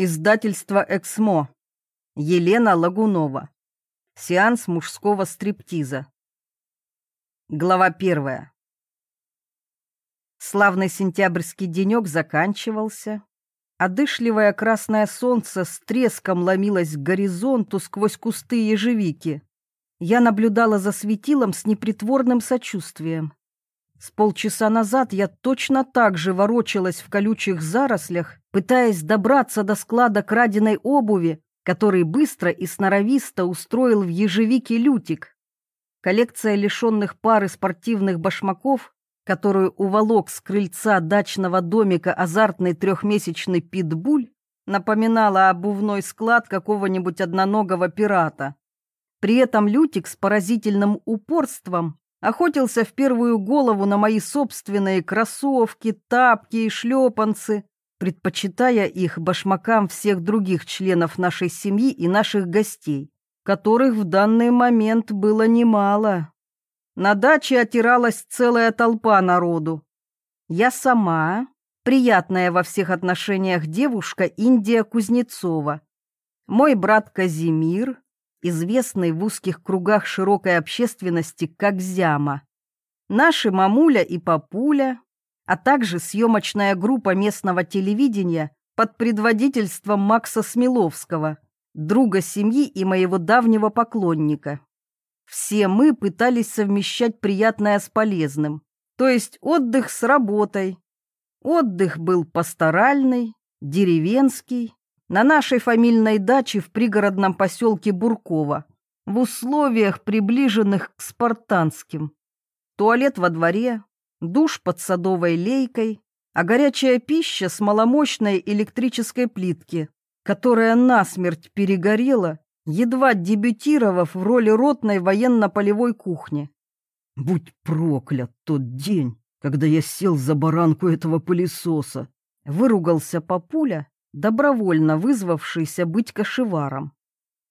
Издательство «Эксмо». Елена Лагунова. Сеанс мужского стриптиза. Глава первая. Славный сентябрьский денек заканчивался. Одышливое красное солнце с треском ломилось к горизонту сквозь кусты ежевики. Я наблюдала за светилом с непритворным сочувствием. С полчаса назад я точно так же ворочалась в колючих зарослях, пытаясь добраться до склада краденой обуви, который быстро и сноровисто устроил в ежевике Лютик. Коллекция лишенных пары спортивных башмаков, которую уволок с крыльца дачного домика азартный трехмесячный питбуль, напоминала обувной склад какого-нибудь одноногого пирата. При этом Лютик с поразительным упорством охотился в первую голову на мои собственные кроссовки, тапки и шлепанцы, предпочитая их башмакам всех других членов нашей семьи и наших гостей, которых в данный момент было немало. На даче отиралась целая толпа народу. Я сама, приятная во всех отношениях девушка Индия Кузнецова, мой брат Казимир, известный в узких кругах широкой общественности как Зяма. Наши мамуля и папуля, а также съемочная группа местного телевидения под предводительством Макса Смеловского, друга семьи и моего давнего поклонника. Все мы пытались совмещать приятное с полезным, то есть отдых с работой. Отдых был пасторальный, деревенский, на нашей фамильной даче в пригородном поселке Бурково, в условиях, приближенных к спартанским. Туалет во дворе, душ под садовой лейкой, а горячая пища с маломощной электрической плитки, которая насмерть перегорела, едва дебютировав в роли ротной военно-полевой кухни. Будь проклят тот день, когда я сел за баранку этого пылесоса, выругался папуля добровольно вызвавшийся быть кошеваром.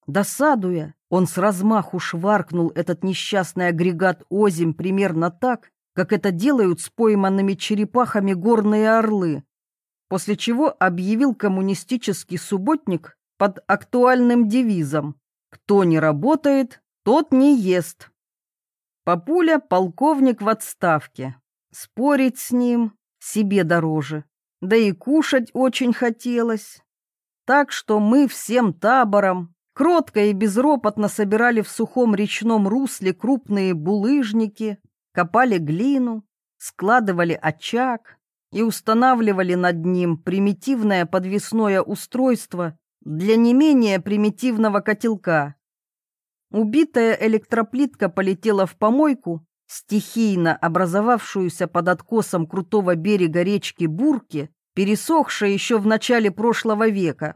Досадуя, он с размаху шваркнул этот несчастный агрегат озим примерно так, как это делают с пойманными черепахами горные орлы, после чего объявил коммунистический субботник под актуальным девизом «Кто не работает, тот не ест». Папуля — полковник в отставке. Спорить с ним себе дороже да и кушать очень хотелось. Так что мы всем табором кротко и безропотно собирали в сухом речном русле крупные булыжники, копали глину, складывали очаг и устанавливали над ним примитивное подвесное устройство для не менее примитивного котелка. Убитая электроплитка полетела в помойку, стихийно образовавшуюся под откосом крутого берега речки Бурки, пересохшей еще в начале прошлого века.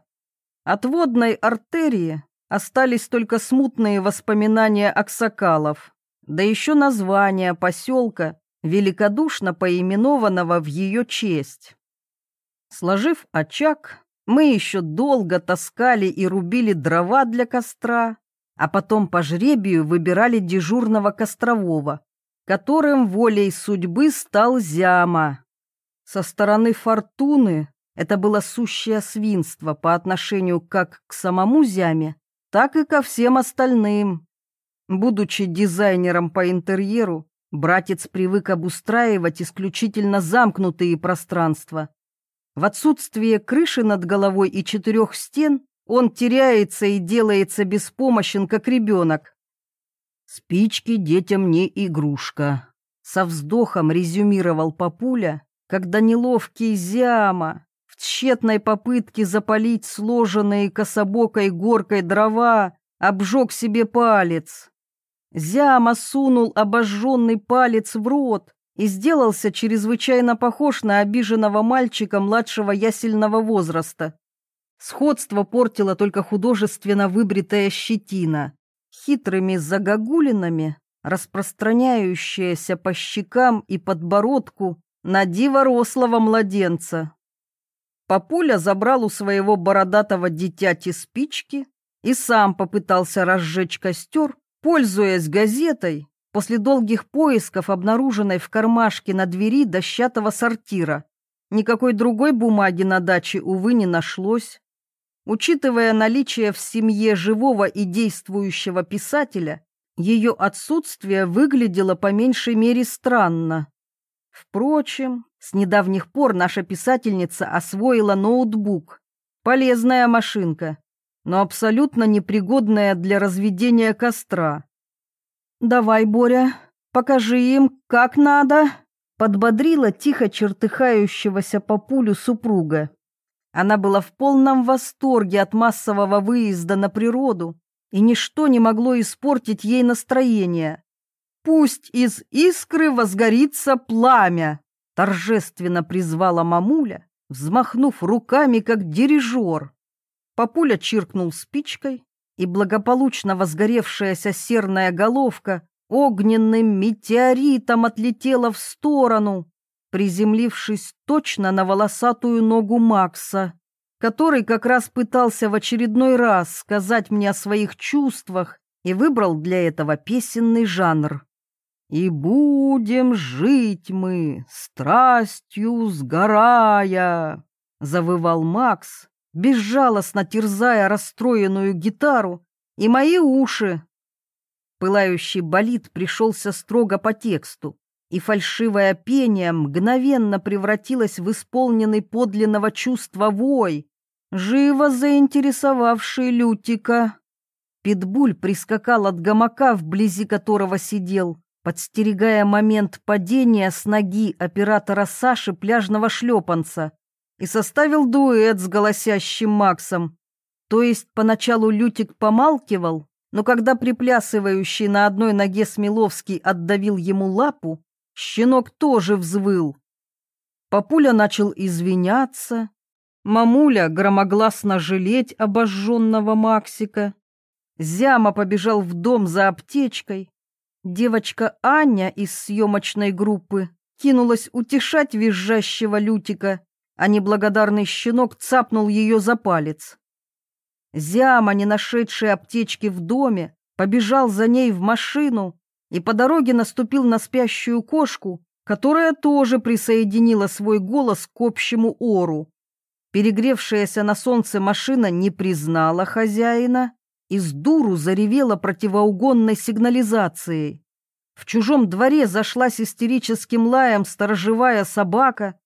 От водной артерии остались только смутные воспоминания Аксакалов, да еще название поселка, великодушно поименованного в ее честь. Сложив очаг, мы еще долго таскали и рубили дрова для костра, а потом по жребию выбирали дежурного кострового, которым волей судьбы стал Зяма. Со стороны фортуны это было сущее свинство по отношению как к самому Зяме, так и ко всем остальным. Будучи дизайнером по интерьеру, братец привык обустраивать исключительно замкнутые пространства. В отсутствие крыши над головой и четырех стен он теряется и делается беспомощен, как ребенок. «Спички детям не игрушка», — со вздохом резюмировал папуля, когда неловкий зяма в тщетной попытке запалить сложенные кособокой горкой дрова обжег себе палец. Зяма сунул обожженный палец в рот и сделался чрезвычайно похож на обиженного мальчика младшего ясельного возраста. Сходство портило только художественно выбритая щетина хитрыми загогулинами, распространяющаяся по щекам и подбородку на диво рослого младенца. Папуля забрал у своего бородатого дитяти спички и сам попытался разжечь костер, пользуясь газетой, после долгих поисков, обнаруженной в кармашке на двери дощатого сортира. Никакой другой бумаги на даче, увы, не нашлось. Учитывая наличие в семье живого и действующего писателя, ее отсутствие выглядело по меньшей мере странно. Впрочем, с недавних пор наша писательница освоила ноутбук. Полезная машинка, но абсолютно непригодная для разведения костра. «Давай, Боря, покажи им, как надо», — подбодрила тихо чертыхающегося по пулю супруга. Она была в полном восторге от массового выезда на природу, и ничто не могло испортить ей настроение. «Пусть из искры возгорится пламя», — торжественно призвала мамуля, взмахнув руками, как дирижер. Папуля чиркнул спичкой, и благополучно возгоревшаяся серная головка огненным метеоритом отлетела в сторону, приземлившись точно на волосатую ногу Макса, который как раз пытался в очередной раз сказать мне о своих чувствах и выбрал для этого песенный жанр. «И будем жить мы, страстью сгорая», — завывал Макс, безжалостно терзая расстроенную гитару и мои уши. Пылающий болид пришелся строго по тексту, и фальшивое пение мгновенно превратилось в исполненный подлинного чувства вой, живо заинтересовавший Лютика. Питбуль прискакал от гамака, вблизи которого сидел, подстерегая момент падения с ноги оператора Саши пляжного шлепанца, и составил дуэт с голосящим Максом. То есть поначалу Лютик помалкивал, но когда приплясывающий на одной ноге Смеловский отдавил ему лапу, Щенок тоже взвыл. Папуля начал извиняться. Мамуля громогласно жалеть обожженного Максика. Зяма побежал в дом за аптечкой. Девочка Аня из съемочной группы кинулась утешать визжащего Лютика, а неблагодарный щенок цапнул ее за палец. Зяма, не нашедший аптечки в доме, побежал за ней в машину, и по дороге наступил на спящую кошку, которая тоже присоединила свой голос к общему ору. Перегревшаяся на солнце машина не признала хозяина и с дуру заревела противоугонной сигнализацией. В чужом дворе зашлась истерическим лаем сторожевая собака.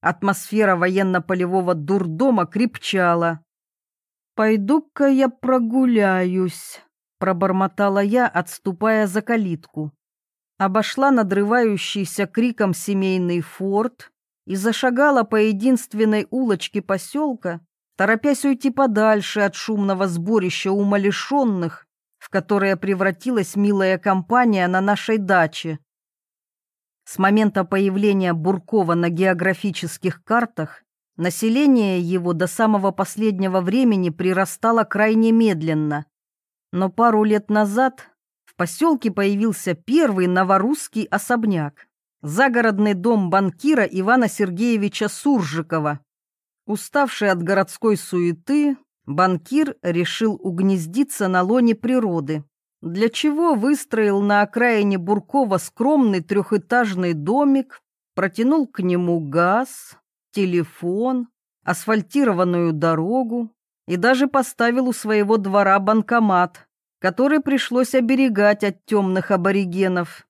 Атмосфера военно-полевого дурдома крепчала. «Пойду-ка я прогуляюсь», пробормотала я, отступая за калитку. Обошла надрывающийся криком семейный форт и зашагала по единственной улочке поселка, торопясь уйти подальше от шумного сборища умалишенных, в которое превратилась милая компания на нашей даче. С момента появления Буркова на географических картах население его до самого последнего времени прирастало крайне медленно. Но пару лет назад в поселке появился первый новорусский особняк – загородный дом банкира Ивана Сергеевича Суржикова. Уставший от городской суеты, банкир решил угнездиться на лоне природы, для чего выстроил на окраине Буркова скромный трехэтажный домик, протянул к нему газ, телефон, асфальтированную дорогу, и даже поставил у своего двора банкомат, который пришлось оберегать от темных аборигенов.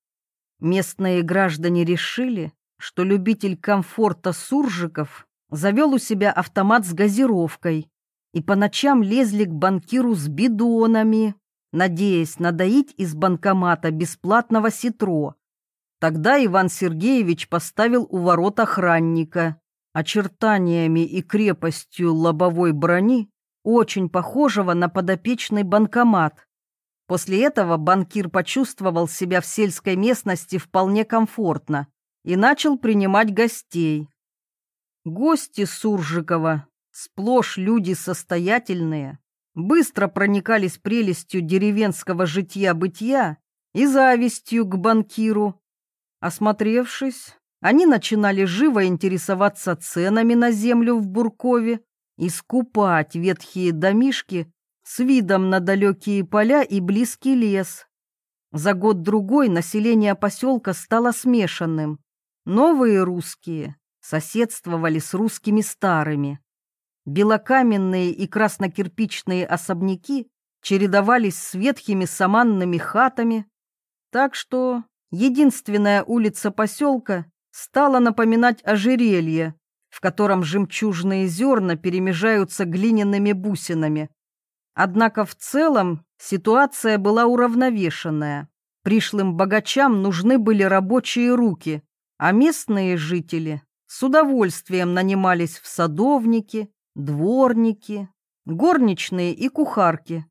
Местные граждане решили, что любитель комфорта суржиков завел у себя автомат с газировкой и по ночам лезли к банкиру с бидонами, надеясь надоить из банкомата бесплатного ситро. Тогда Иван Сергеевич поставил у ворот охранника. Очертаниями и крепостью лобовой брони очень похожего на подопечный банкомат. После этого банкир почувствовал себя в сельской местности вполне комфортно и начал принимать гостей. Гости Суржикова, сплошь люди состоятельные, быстро проникались прелестью деревенского житья-бытия и завистью к банкиру. Осмотревшись, они начинали живо интересоваться ценами на землю в Буркове и скупать ветхие домишки с видом на далекие поля и близкий лес. За год-другой население поселка стало смешанным. Новые русские соседствовали с русскими старыми. белокаменные и краснокирпичные особняки чередовались с ветхими саманными хатами, так что единственная улица поселка стала напоминать ожерелье, в котором жемчужные зерна перемежаются глиняными бусинами. Однако в целом ситуация была уравновешенная. Пришлым богачам нужны были рабочие руки, а местные жители с удовольствием нанимались в садовники, дворники, горничные и кухарки.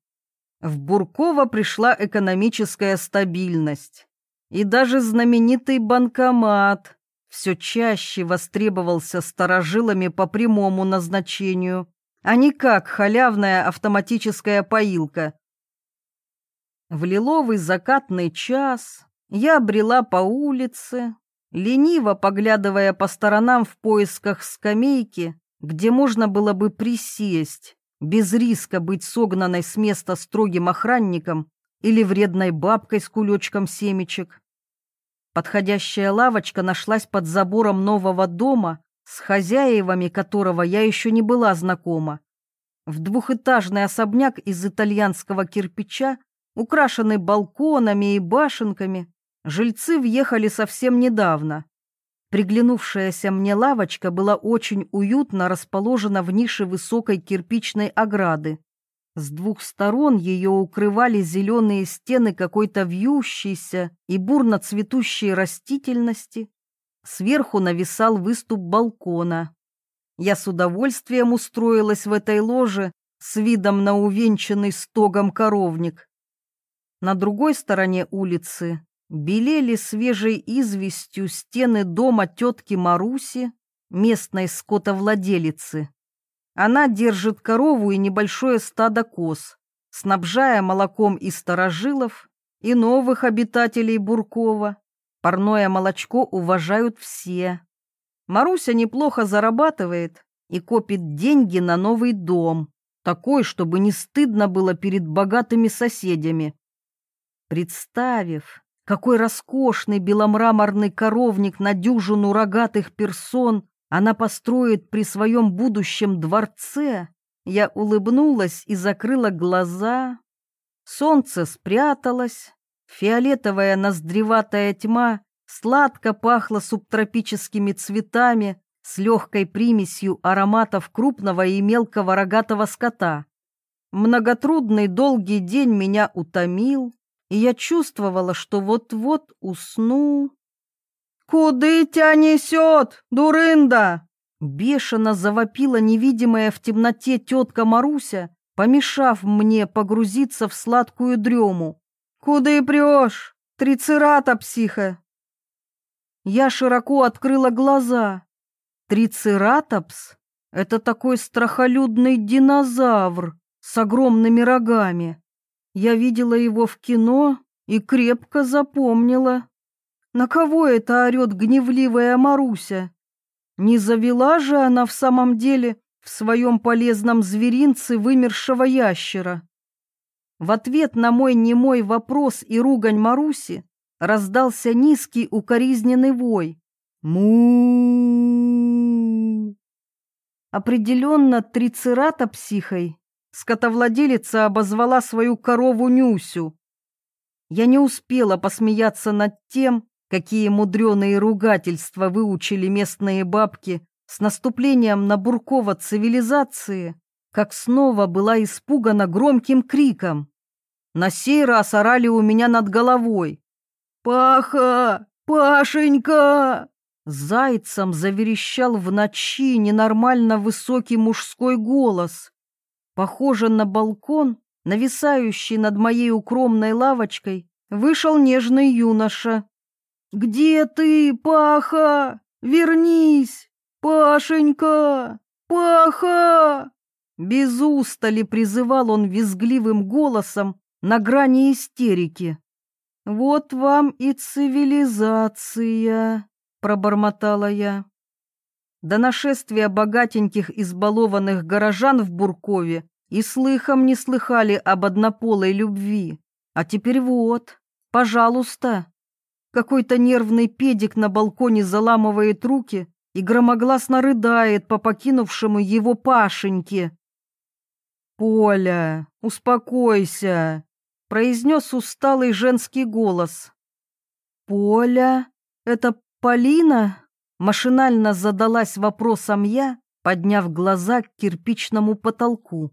В Бурково пришла экономическая стабильность, и даже знаменитый банкомат все чаще востребовался старожилами по прямому назначению, а не как халявная автоматическая поилка. В лиловый закатный час я брела по улице, лениво поглядывая по сторонам в поисках скамейки, где можно было бы присесть, без риска быть согнанной с места строгим охранником или вредной бабкой с кулечком семечек. Подходящая лавочка нашлась под забором нового дома, с хозяевами которого я еще не была знакома. В двухэтажный особняк из итальянского кирпича, украшенный балконами и башенками, жильцы въехали совсем недавно. Приглянувшаяся мне лавочка была очень уютно расположена в нише высокой кирпичной ограды. С двух сторон ее укрывали зеленые стены какой-то вьющейся и бурно цветущей растительности. Сверху нависал выступ балкона. Я с удовольствием устроилась в этой ложе с видом на увенчанный стогом коровник. На другой стороне улицы белели свежей известью стены дома тетки Маруси, местной скотовладелицы. Она держит корову и небольшое стадо коз, снабжая молоком и старожилов, и новых обитателей Буркова. Парное молочко уважают все. Маруся неплохо зарабатывает и копит деньги на новый дом, такой, чтобы не стыдно было перед богатыми соседями. Представив, какой роскошный беломраморный коровник на дюжину рогатых персон она построит при своем будущем дворце, я улыбнулась и закрыла глаза. Солнце спряталось, фиолетовая ноздреватая тьма сладко пахла субтропическими цветами с легкой примесью ароматов крупного и мелкого рогатого скота. Многотрудный долгий день меня утомил, и я чувствовала, что вот-вот усну. «Куды тебя несет, дурында?» Бешено завопила невидимая в темноте тетка Маруся, помешав мне погрузиться в сладкую дрему. «Куды прешь, трицератопсиха?» Я широко открыла глаза. Трицератопс — это такой страхолюдный динозавр с огромными рогами. Я видела его в кино и крепко запомнила. На кого это орет гневливая Маруся? Не завела же она в самом деле в своем полезном зверинце вымершего ящера? В ответ на мой немой вопрос и ругань Маруси раздался низкий укоризненный вой. му Определенно трицератопсихой скотовладелица обозвала свою корову Нюсю. Я не успела посмеяться над тем, Какие мудреные ругательства выучили местные бабки с наступлением на Буркова цивилизации, как снова была испугана громким криком. На сей раз орали у меня над головой. «Паха! Пашенька!» Зайцем заверещал в ночи ненормально высокий мужской голос. Похоже на балкон, нависающий над моей укромной лавочкой, вышел нежный юноша. «Где ты, Паха? Вернись! Пашенька! Паха!» Без устали призывал он визгливым голосом на грани истерики. «Вот вам и цивилизация», — пробормотала я. До нашествия богатеньких избалованных горожан в Буркове и слыхом не слыхали об однополой любви. А теперь вот, пожалуйста, какой-то нервный педик на балконе заламывает руки и громогласно рыдает по покинувшему его Пашеньке. «Поля, успокойся», — произнес усталый женский голос. «Поля? Это Полина?» — машинально задалась вопросом я, подняв глаза к кирпичному потолку.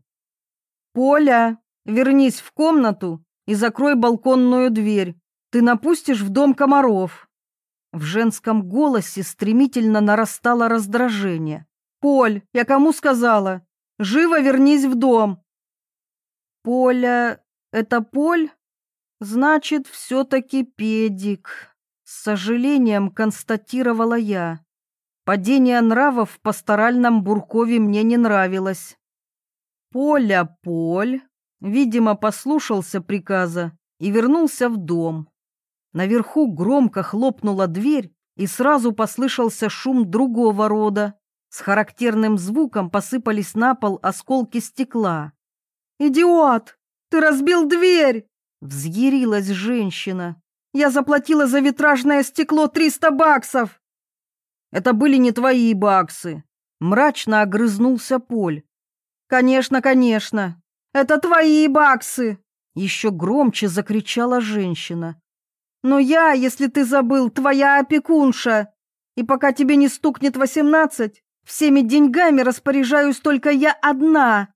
«Поля, вернись в комнату и закрой балконную дверь. Ты напустишь в дом комаров». В женском голосе стремительно нарастало раздражение. «Поль, я кому сказала? Живо вернись в дом!» «Поля... это Поль? Значит, все-таки педик», — с сожалением констатировала я. Падение нравов в пасторальном Буркове мне не нравилось. Поля Поль, видимо, послушался приказа и вернулся в дом. Наверху громко хлопнула дверь, и сразу послышался шум другого рода. С характерным звуком посыпались на пол осколки стекла. «Идиот! Ты разбил дверь!» — взъярилась женщина. «Я заплатила за витражное стекло триста баксов!» «Это были не твои баксы!» — мрачно огрызнулся Поль. «Конечно, конечно! Это твои баксы!» Еще громче закричала женщина. Но я, если ты забыл, твоя опекунша. И пока тебе не стукнет восемнадцать, всеми деньгами распоряжаюсь только я одна.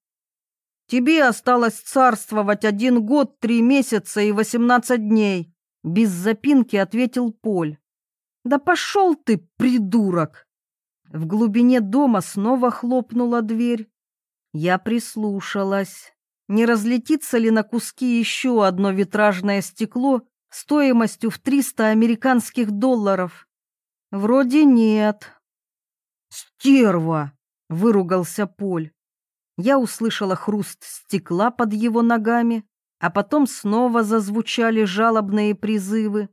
Тебе осталось царствовать один год, три месяца и восемнадцать дней. Без запинки ответил Поль. Да пошел ты, придурок! В глубине дома снова хлопнула дверь. Я прислушалась. Не разлетится ли на куски еще одно витражное стекло стоимостью в 300 американских долларов. Вроде нет. «Стерва!» — выругался Поль. Я услышала хруст стекла под его ногами, а потом снова зазвучали жалобные призывы.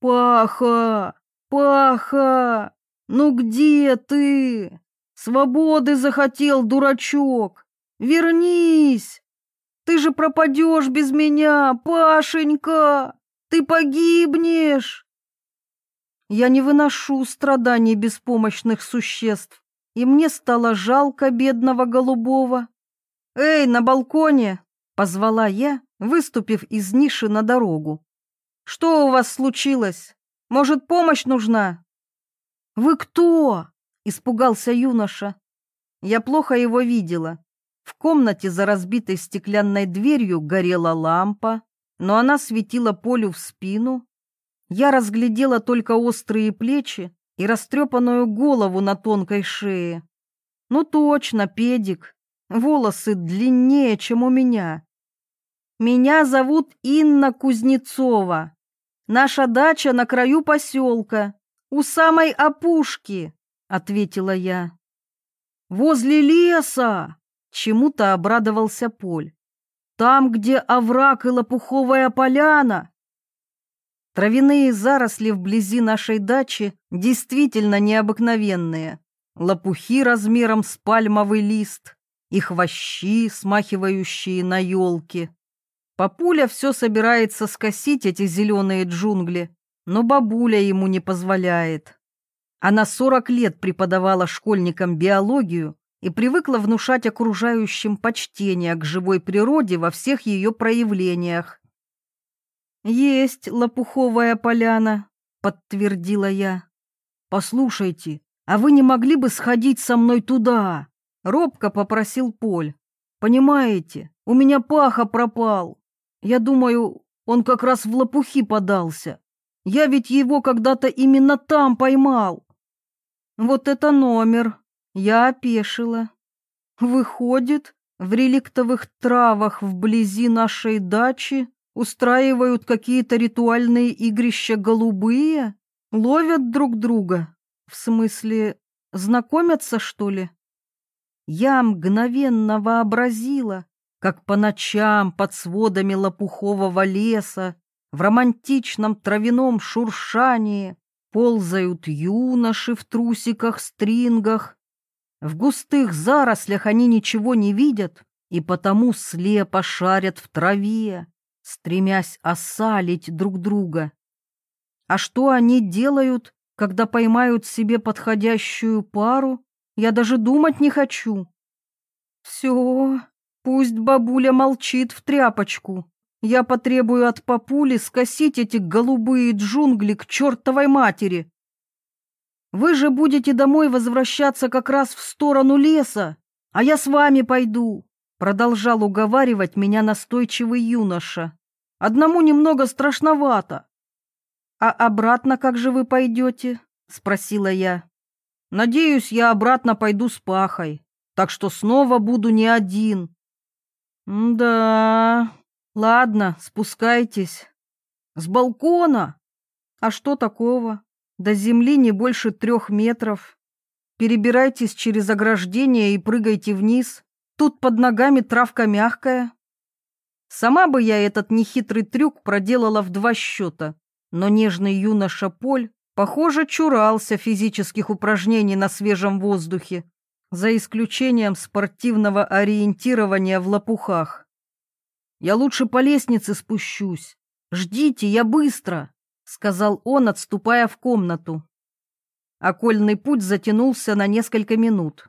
«Паха! Паха! Ну где ты? Свободы захотел, дурачок! Вернись! Ты же пропадешь без меня, Пашенька!» Ты погибнешь!» Я не выношу страданий беспомощных существ, и мне стало жалко бедного голубого. «Эй, на балконе!» — позвала я, выступив из ниши на дорогу. «Что у вас случилось? Может, помощь нужна?» «Вы кто?» — испугался юноша. Я плохо его видела. В комнате за разбитой стеклянной дверью горела лампа, но она светила Полю в спину. Я разглядела только острые плечи и растрепанную голову на тонкой шее. Ну точно, педик, волосы длиннее, чем у меня. Меня зовут Инна Кузнецова. Наша дача на краю поселка, у самой опушки, ответила я. Возле леса, чему-то обрадовался Поль. Там, где овраг и лопуховая поляна. Травяные заросли вблизи нашей дачи действительно необыкновенные. Лопухи размером с пальмовый лист и хвощи, смахивающие на елки. Папуля все собирается скосить эти зеленые джунгли, но бабуля ему не позволяет. Она сорок лет преподавала школьникам биологию и привыкла внушать окружающим почтение к живой природе во всех ее проявлениях. «Есть лопуховая поляна», — подтвердила я. «Послушайте, а вы не могли бы сходить со мной туда?» — робко попросил Поль. «Понимаете, у меня паха пропал. Я думаю, он как раз в лопухи подался. Я ведь его когда-то именно там поймал». «Вот это номер!» Я опешила. Выходит, в реликтовых травах вблизи нашей дачи устраивают какие-то ритуальные игрища голубые? Ловят друг друга? В смысле, знакомятся, что ли? Я мгновенно вообразила, как по ночам под сводами лопухового леса в романтичном травяном шуршании ползают юноши в трусиках-стрингах в густых зарослях они ничего не видят и потому слепо шарят в траве, стремясь осалить друг друга. А что они делают, когда поймают себе подходящую пару, я даже думать не хочу. Все, пусть бабуля молчит в тряпочку. Я потребую от папули скосить эти голубые джунгли к чертовой матери. Вы же будете домой возвращаться как раз в сторону леса, а я с вами пойду, продолжал уговаривать меня настойчивый юноша. Одному немного страшновато. А обратно как же вы пойдете? спросила я. Надеюсь, я обратно пойду с Пахой, так что снова буду не один. Да, ладно, спускайтесь. С балкона? А что такого? До земли не больше трех метров. Перебирайтесь через ограждение и прыгайте вниз. Тут под ногами травка мягкая. Сама бы я этот нехитрый трюк проделала в два счета, но нежный юноша Поль Похоже, чурался физических упражнений на свежем воздухе, за исключением спортивного ориентирования в лопухах. «Я лучше по лестнице спущусь. Ждите, я быстро», — сказал он, отступая в комнату. Окольный путь затянулся на несколько минут.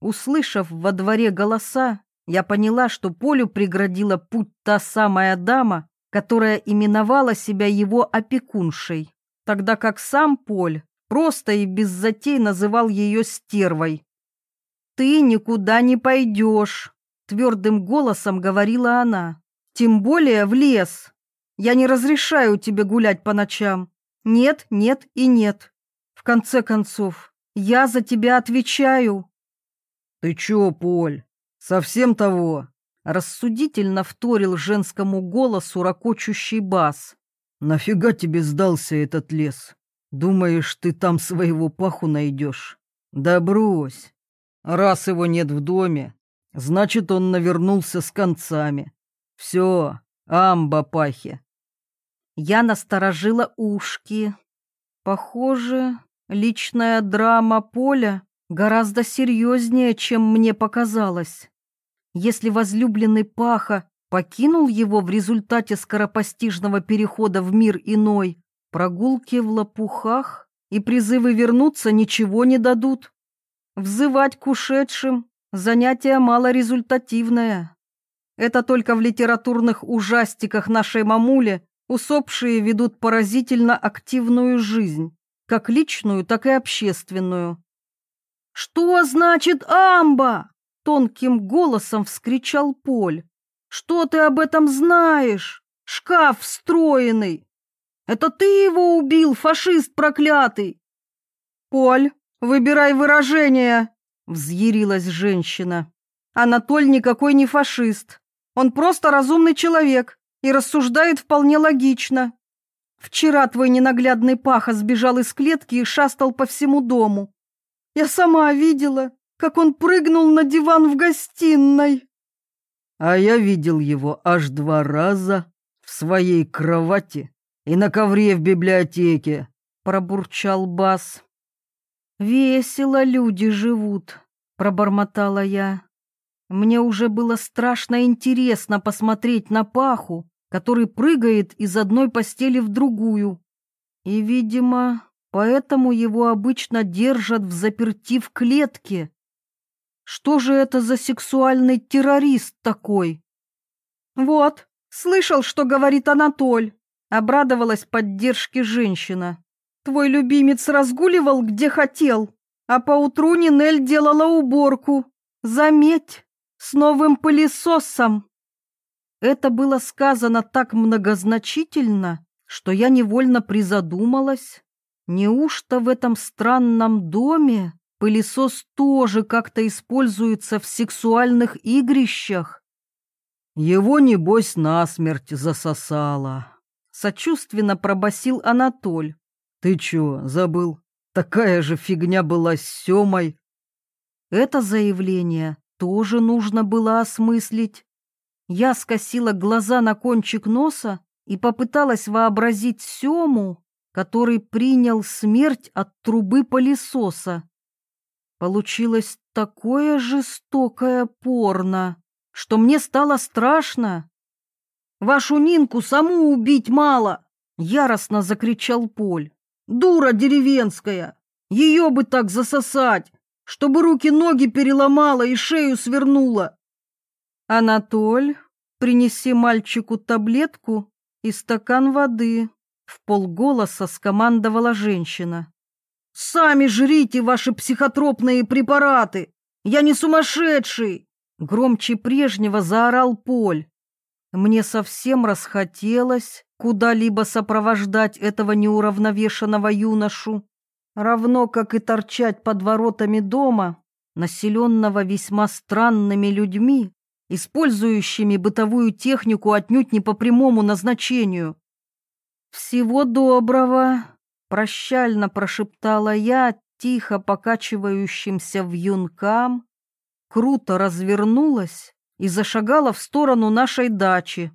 Услышав во дворе голоса, я поняла, что Полю преградила путь та самая дама, которая именовала себя его опекуншей тогда как сам Поль просто и без затей называл ее стервой. «Ты никуда не пойдешь», — твердым голосом говорила она, — «тем более в лес. Я не разрешаю тебе гулять по ночам. Нет, нет и нет. В конце концов, я за тебя отвечаю». «Ты чё, Поль, совсем того?» Рассудительно вторил женскому голосу ракочущий бас. Нафига тебе сдался этот лес? Думаешь, ты там своего паху найдешь? Да брось. Раз его нет в доме, значит, он навернулся с концами. Все, амба пахи. Я насторожила ушки. Похоже, личная драма Поля гораздо серьезнее, чем мне показалось. Если возлюбленный Паха покинул его в результате скоропостижного перехода в мир иной, прогулки в лопухах и призывы вернуться ничего не дадут. Взывать к ушедшим – занятие малорезультативное. Это только в литературных ужастиках нашей мамули усопшие ведут поразительно активную жизнь, как личную, так и общественную. «Что значит амба?» – тонким голосом вскричал Поль. Что ты об этом знаешь? Шкаф встроенный. Это ты его убил, фашист проклятый. Поль, выбирай выражение, взъярилась женщина. Анатоль никакой не фашист. Он просто разумный человек и рассуждает вполне логично. Вчера твой ненаглядный паха сбежал из клетки и шастал по всему дому. Я сама видела, как он прыгнул на диван в гостиной. А я видел его аж два раза в своей кровати и на ковре в библиотеке, пробурчал Бас. Весело люди живут, пробормотала я. Мне уже было страшно интересно посмотреть на Паху, который прыгает из одной постели в другую. И, видимо, поэтому его обычно держат в заперти в клетке, что же это за сексуальный террорист такой? Вот, слышал, что говорит Анатоль. Обрадовалась поддержке женщина. Твой любимец разгуливал где хотел, а поутру Нинель делала уборку. Заметь, с новым пылесосом. Это было сказано так многозначительно, что я невольно призадумалась. Неужто в этом странном доме Пылесос тоже как-то используется в сексуальных игрищах. Его, небось, насмерть засосало. Сочувственно пробасил Анатоль. Ты чё, забыл? Такая же фигня была с Семой. Это заявление тоже нужно было осмыслить. Я скосила глаза на кончик носа и попыталась вообразить Сему, который принял смерть от трубы пылесоса. Получилось такое жестокое порно, что мне стало страшно. «Вашу Нинку саму убить мало!» — яростно закричал Поль. Дура деревенская! Ее бы так засосать, чтобы руки-ноги переломала и шею свернула. Анатоль, принеси мальчику таблетку и стакан воды, в полголоса скомандовала женщина. Сами жрите ваши психотропные препараты. Я не сумасшедший, громче прежнего заорал Поль. Мне совсем расхотелось куда-либо сопровождать этого неуравновешенного юношу, равно как и торчать под воротами дома, населенного весьма странными людьми, использующими бытовую технику отнюдь не по прямому назначению. «Всего доброго!» — прощально прошептала я тихо покачивающимся вьюнкам, круто развернулась и зашагала в сторону нашей дачи.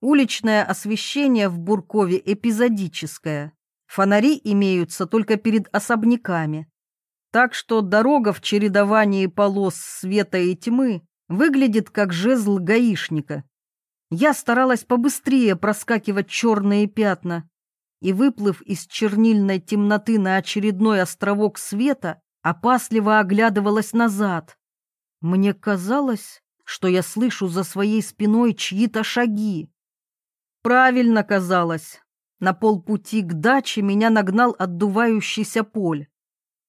Уличное освещение в Буркове эпизодическое. Фонари имеются только перед особняками. Так что дорога в чередовании полос света и тьмы выглядит как жезл гаишника. Я старалась побыстрее проскакивать черные пятна и, выплыв из чернильной темноты на очередной островок света, опасливо оглядывалась назад. Мне казалось, что я слышу за своей спиной чьи-то шаги. Правильно казалось. На полпути к даче меня нагнал отдувающийся поль.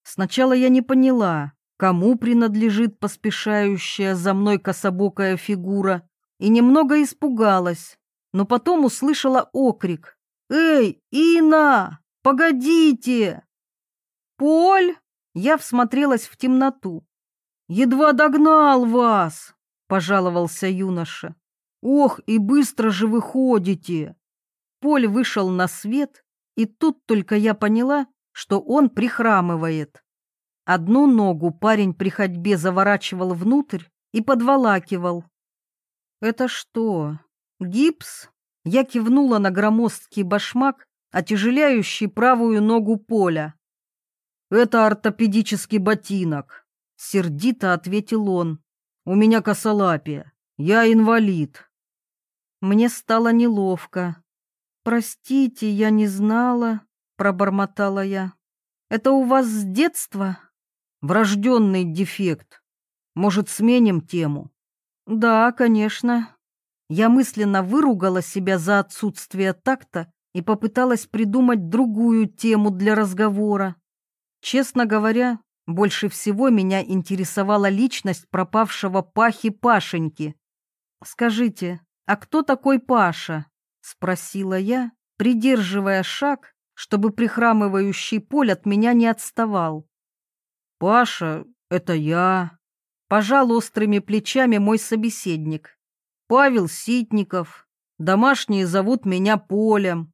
Сначала я не поняла, кому принадлежит поспешающая за мной кособокая фигура, и немного испугалась, но потом услышала окрик. «Эй, Ина, погодите!» «Поль!» Я всмотрелась в темноту. «Едва догнал вас!» — пожаловался юноша. «Ох, и быстро же вы ходите!» Поль вышел на свет, и тут только я поняла, что он прихрамывает. Одну ногу парень при ходьбе заворачивал внутрь и подволакивал. «Это что, гипс?» Я кивнула на громоздкий башмак, отяжеляющий правую ногу Поля. «Это ортопедический ботинок», — сердито ответил он. «У меня косолапие. Я инвалид». Мне стало неловко. «Простите, я не знала», — пробормотала я. «Это у вас с детства?» «Врожденный дефект. Может, сменим тему?» «Да, конечно». Я мысленно выругала себя за отсутствие такта и попыталась придумать другую тему для разговора. Честно говоря, больше всего меня интересовала личность пропавшего Пахи Пашеньки. «Скажите, а кто такой Паша?» — спросила я, придерживая шаг, чтобы прихрамывающий поль от меня не отставал. «Паша, это я», — пожал острыми плечами мой собеседник. «Павел Ситников. Домашние зовут меня Полем.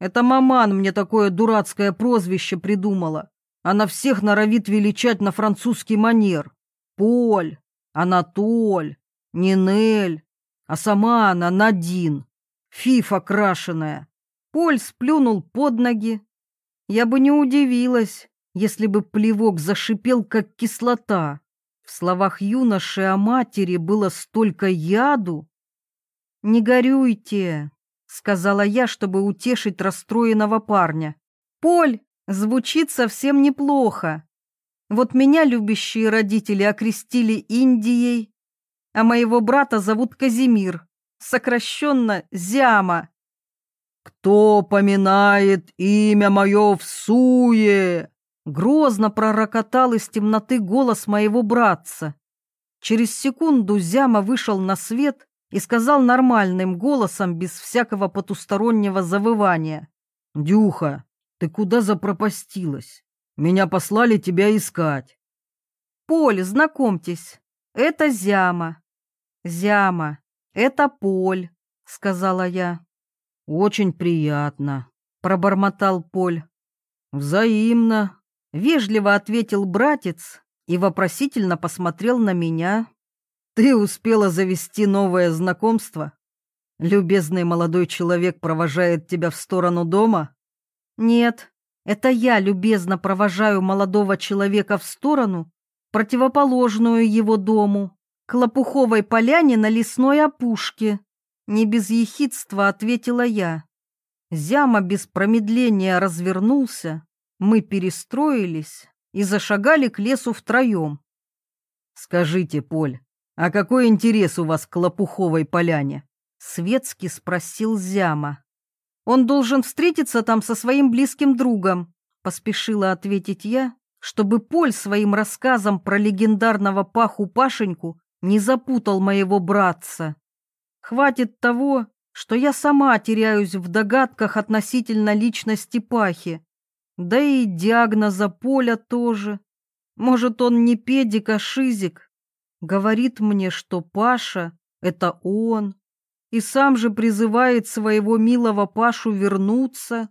Это маман мне такое дурацкое прозвище придумала. Она всех норовит величать на французский манер. Поль, Анатоль, Нинель, а сама она Надин, фифа крашеная. Поль сплюнул под ноги. Я бы не удивилась, если бы плевок зашипел, как кислота. В словах юноши о матери было столько яду. «Не горюйте», — сказала я, чтобы утешить расстроенного парня. «Поль звучит совсем неплохо. Вот меня любящие родители окрестили Индией, а моего брата зовут Казимир, сокращенно Зяма. «Кто поминает имя мое в суе?» Грозно пророкотал из темноты голос моего братца. Через секунду Зяма вышел на свет и сказал нормальным голосом, без всякого потустороннего завывания. «Дюха, ты куда запропастилась? Меня послали тебя искать». «Поль, знакомьтесь, это Зяма». «Зяма, это Поль», — сказала я. «Очень приятно», — пробормотал Поль. «Взаимно», — вежливо ответил братец и вопросительно посмотрел на меня. «Ты успела завести новое знакомство? Любезный молодой человек провожает тебя в сторону дома?» «Нет, это я любезно провожаю молодого человека в сторону, противоположную его дому, к лопуховой поляне на лесной опушке», не без ехидства ответила я. Зяма без промедления развернулся, мы перестроились и зашагали к лесу втроем. «Скажите, Поль, а какой интерес у вас к Лопуховой поляне?» — светски спросил Зяма. «Он должен встретиться там со своим близким другом», — поспешила ответить я, чтобы Поль своим рассказом про легендарного Паху Пашеньку не запутал моего братца. Хватит того, что я сама теряюсь в догадках относительно личности Пахи. Да и диагноза Поля тоже. Может, он не педик, а шизик. Говорит мне, что Паша — это он. И сам же призывает своего милого Пашу вернуться.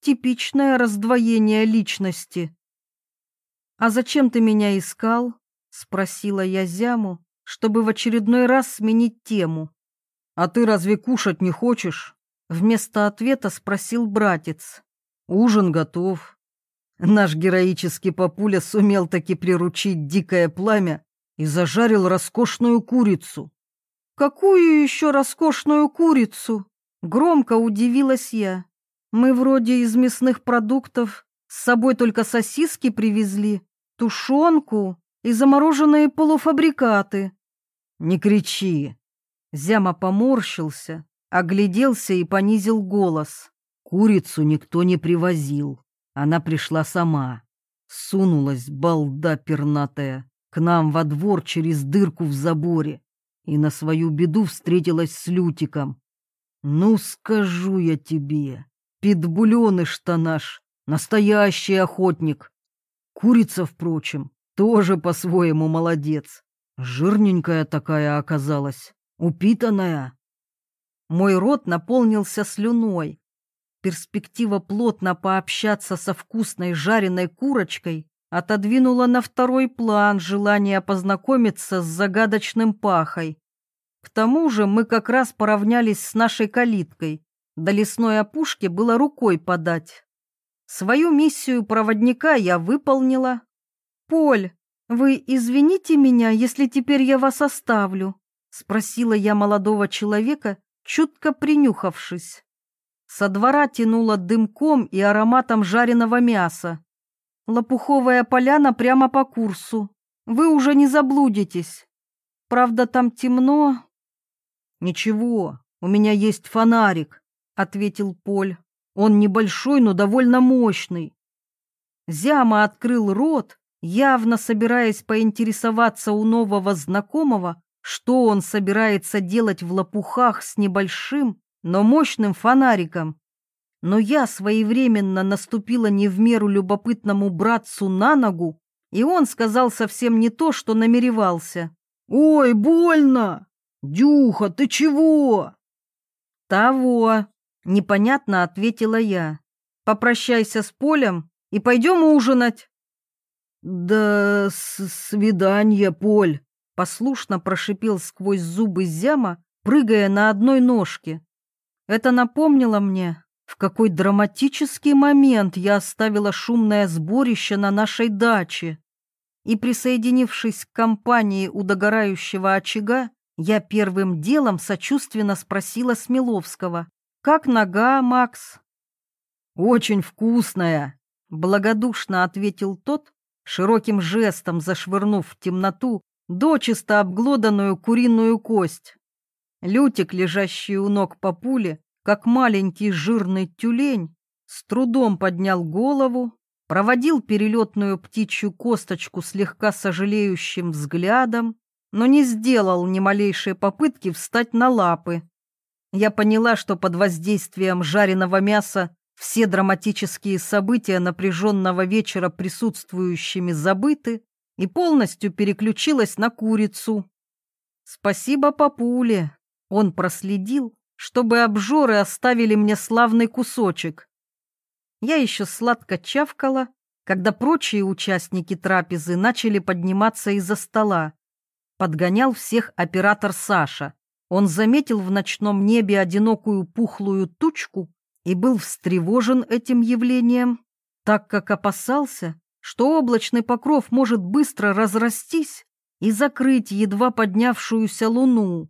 Типичное раздвоение личности. «А зачем ты меня искал?» — спросила я Зяму, чтобы в очередной раз сменить тему. «А ты разве кушать не хочешь?» Вместо ответа спросил братец. «Ужин готов». Наш героический папуля сумел таки приручить дикое пламя и зажарил роскошную курицу. «Какую еще роскошную курицу?» Громко удивилась я. «Мы вроде из мясных продуктов с собой только сосиски привезли, тушенку и замороженные полуфабрикаты». «Не кричи!» Зяма поморщился, огляделся и понизил голос. Курицу никто не привозил. Она пришла сама. Сунулась, балда пернатая, к нам во двор через дырку в заборе и на свою беду встретилась с Лютиком. Ну, скажу я тебе, питбуленыш-то наш, настоящий охотник. Курица, впрочем, тоже по-своему молодец. Жирненькая такая оказалась упитанная. Мой рот наполнился слюной. Перспектива плотно пообщаться со вкусной жареной курочкой отодвинула на второй план желание познакомиться с загадочным пахой. К тому же мы как раз поравнялись с нашей калиткой. До лесной опушки было рукой подать. Свою миссию проводника я выполнила. «Поль, вы извините меня, если теперь я вас оставлю», — спросила я молодого человека, чутко принюхавшись. Со двора тянуло дымком и ароматом жареного мяса. Лопуховая поляна прямо по курсу. Вы уже не заблудитесь. Правда, там темно. Ничего, у меня есть фонарик, ответил Поль. Он небольшой, но довольно мощный. Зяма открыл рот, явно собираясь поинтересоваться у нового знакомого, что он собирается делать в лопухах с небольшим, но мощным фонариком. Но я своевременно наступила не в меру любопытному братцу на ногу, и он сказал совсем не то, что намеревался. «Ой, больно! Дюха, ты чего?» «Того!» — непонятно ответила я. «Попрощайся с Полем и пойдем ужинать». «Да свидания, Поль!» послушно прошипел сквозь зубы Зяма, прыгая на одной ножке. Это напомнило мне, в какой драматический момент я оставила шумное сборище на нашей даче. И, присоединившись к компании у догорающего очага, я первым делом сочувственно спросила Смеловского, «Как нога, Макс?» «Очень вкусная», — благодушно ответил тот, широким жестом зашвырнув в темноту дочисто обглоданную куриную кость. Лютик, лежащий у ног по пуле, как маленький жирный тюлень, с трудом поднял голову, проводил перелетную птичью косточку слегка сожалеющим взглядом, но не сделал ни малейшей попытки встать на лапы. Я поняла, что под воздействием жареного мяса все драматические события напряженного вечера присутствующими забыты, и полностью переключилась на курицу. Спасибо папуле. Он проследил, чтобы обжоры оставили мне славный кусочек. Я еще сладко чавкала, когда прочие участники трапезы начали подниматься из-за стола. Подгонял всех оператор Саша. Он заметил в ночном небе одинокую пухлую тучку и был встревожен этим явлением, так как опасался, что облачный покров может быстро разрастись и закрыть едва поднявшуюся луну.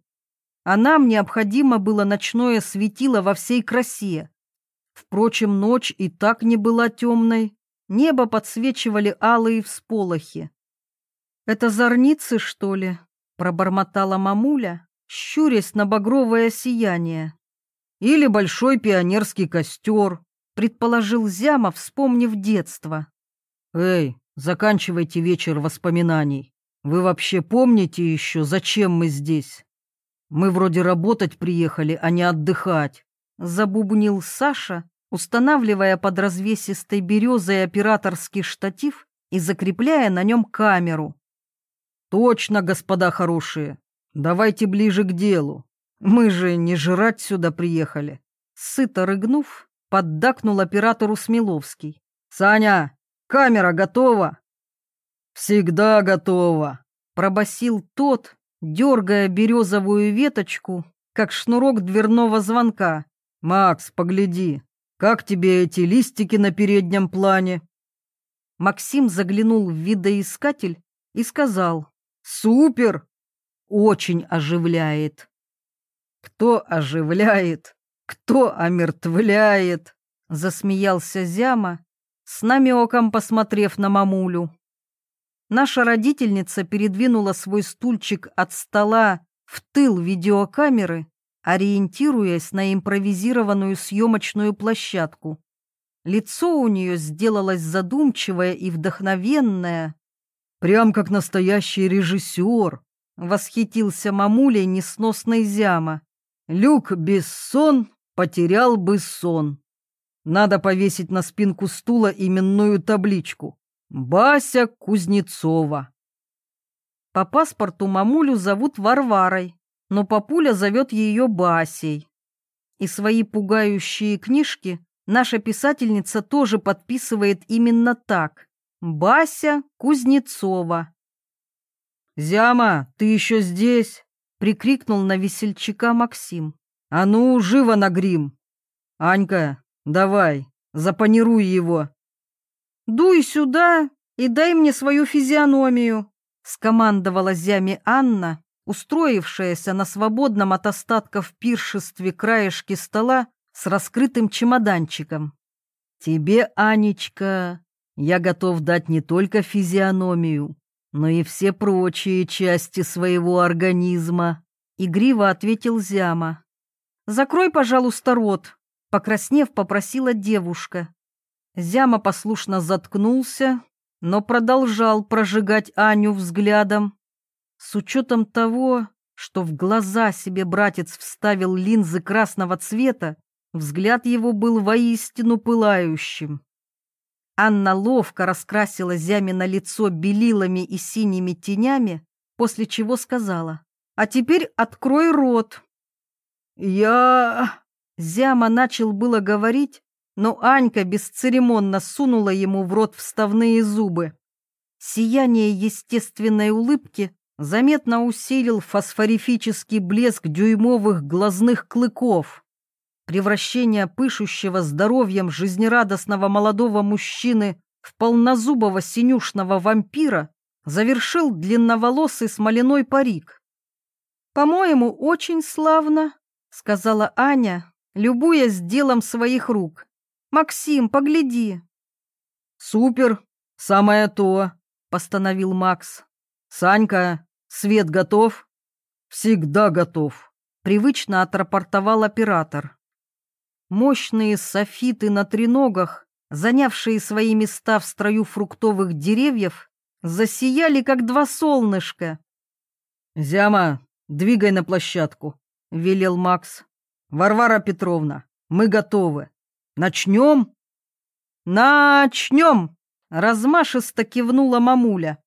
А нам необходимо было ночное светило во всей красе. Впрочем, ночь и так не была темной. Небо подсвечивали алые всполохи. «Это зорницы, что ли?» — пробормотала мамуля, щурясь на багровое сияние. «Или большой пионерский костер», — предположил Зяма, вспомнив детство. «Эй, заканчивайте вечер воспоминаний. Вы вообще помните еще, зачем мы здесь? Мы вроде работать приехали, а не отдыхать», — забубнил Саша, устанавливая под развесистой березой операторский штатив и закрепляя на нем камеру. «Точно, господа хорошие, давайте ближе к делу. Мы же не жрать сюда приехали». Сыто рыгнув, поддакнул оператору Смеловский. «Саня, камера готова?» «Всегда готова», — пробасил тот, дергая березовую веточку, как шнурок дверного звонка. «Макс, погляди, как тебе эти листики на переднем плане?» Максим заглянул в видоискатель и сказал «Супер! Очень оживляет». «Кто оживляет? Кто омертвляет?» — засмеялся Зяма, с намеком посмотрев на мамулю. Наша родительница передвинула свой стульчик от стола в тыл видеокамеры ориентируясь на импровизированную съемочную площадку. Лицо у нее сделалось задумчивое и вдохновенное. «Прям как настоящий режиссер», — восхитился мамулей несносной зяма. «Люк Бессон потерял бы сон. Надо повесить на спинку стула именную табличку. Бася Кузнецова». По паспорту мамулю зовут Варварой но папуля зовет ее Басей. И свои пугающие книжки наша писательница тоже подписывает именно так. Бася Кузнецова. «Зяма, ты еще здесь?» — прикрикнул на весельчака Максим. «А ну, живо на грим! Анька, давай, запанируй его!» «Дуй сюда и дай мне свою физиономию!» — скомандовала Зяме Анна, устроившаяся на свободном от остатков пиршестве краешке стола с раскрытым чемоданчиком. «Тебе, Анечка, я готов дать не только физиономию, но и все прочие части своего организма», — игриво ответил Зяма. «Закрой, пожалуйста, рот», — покраснев, попросила девушка. Зяма послушно заткнулся, но продолжал прожигать Аню взглядом. С учетом того, что в глаза себе братец вставил линзы красного цвета, взгляд его был воистину пылающим. Анна ловко раскрасила Зямина лицо белилами и синими тенями, после чего сказала, «А теперь открой рот». «Я...» Зяма начал было говорить, но Анька бесцеремонно сунула ему в рот вставные зубы. Сияние естественной улыбки заметно усилил фосфорифический блеск дюймовых глазных клыков. Превращение пышущего здоровьем жизнерадостного молодого мужчины в полнозубого синюшного вампира завершил длинноволосый смоляной парик. «По-моему, очень славно», — сказала Аня, любуясь делом своих рук. «Максим, погляди». «Супер, самое то», — постановил Макс. «Санька, Свет готов? Всегда готов. Привычно отрапортовал оператор. Мощные софиты на треногах, занявшие свои места в строю фруктовых деревьев, засияли, как два солнышка. «Зяма, двигай на площадку», — велел Макс. «Варвара Петровна, мы готовы. Начнем?» «Начнем!» — размашисто кивнула мамуля.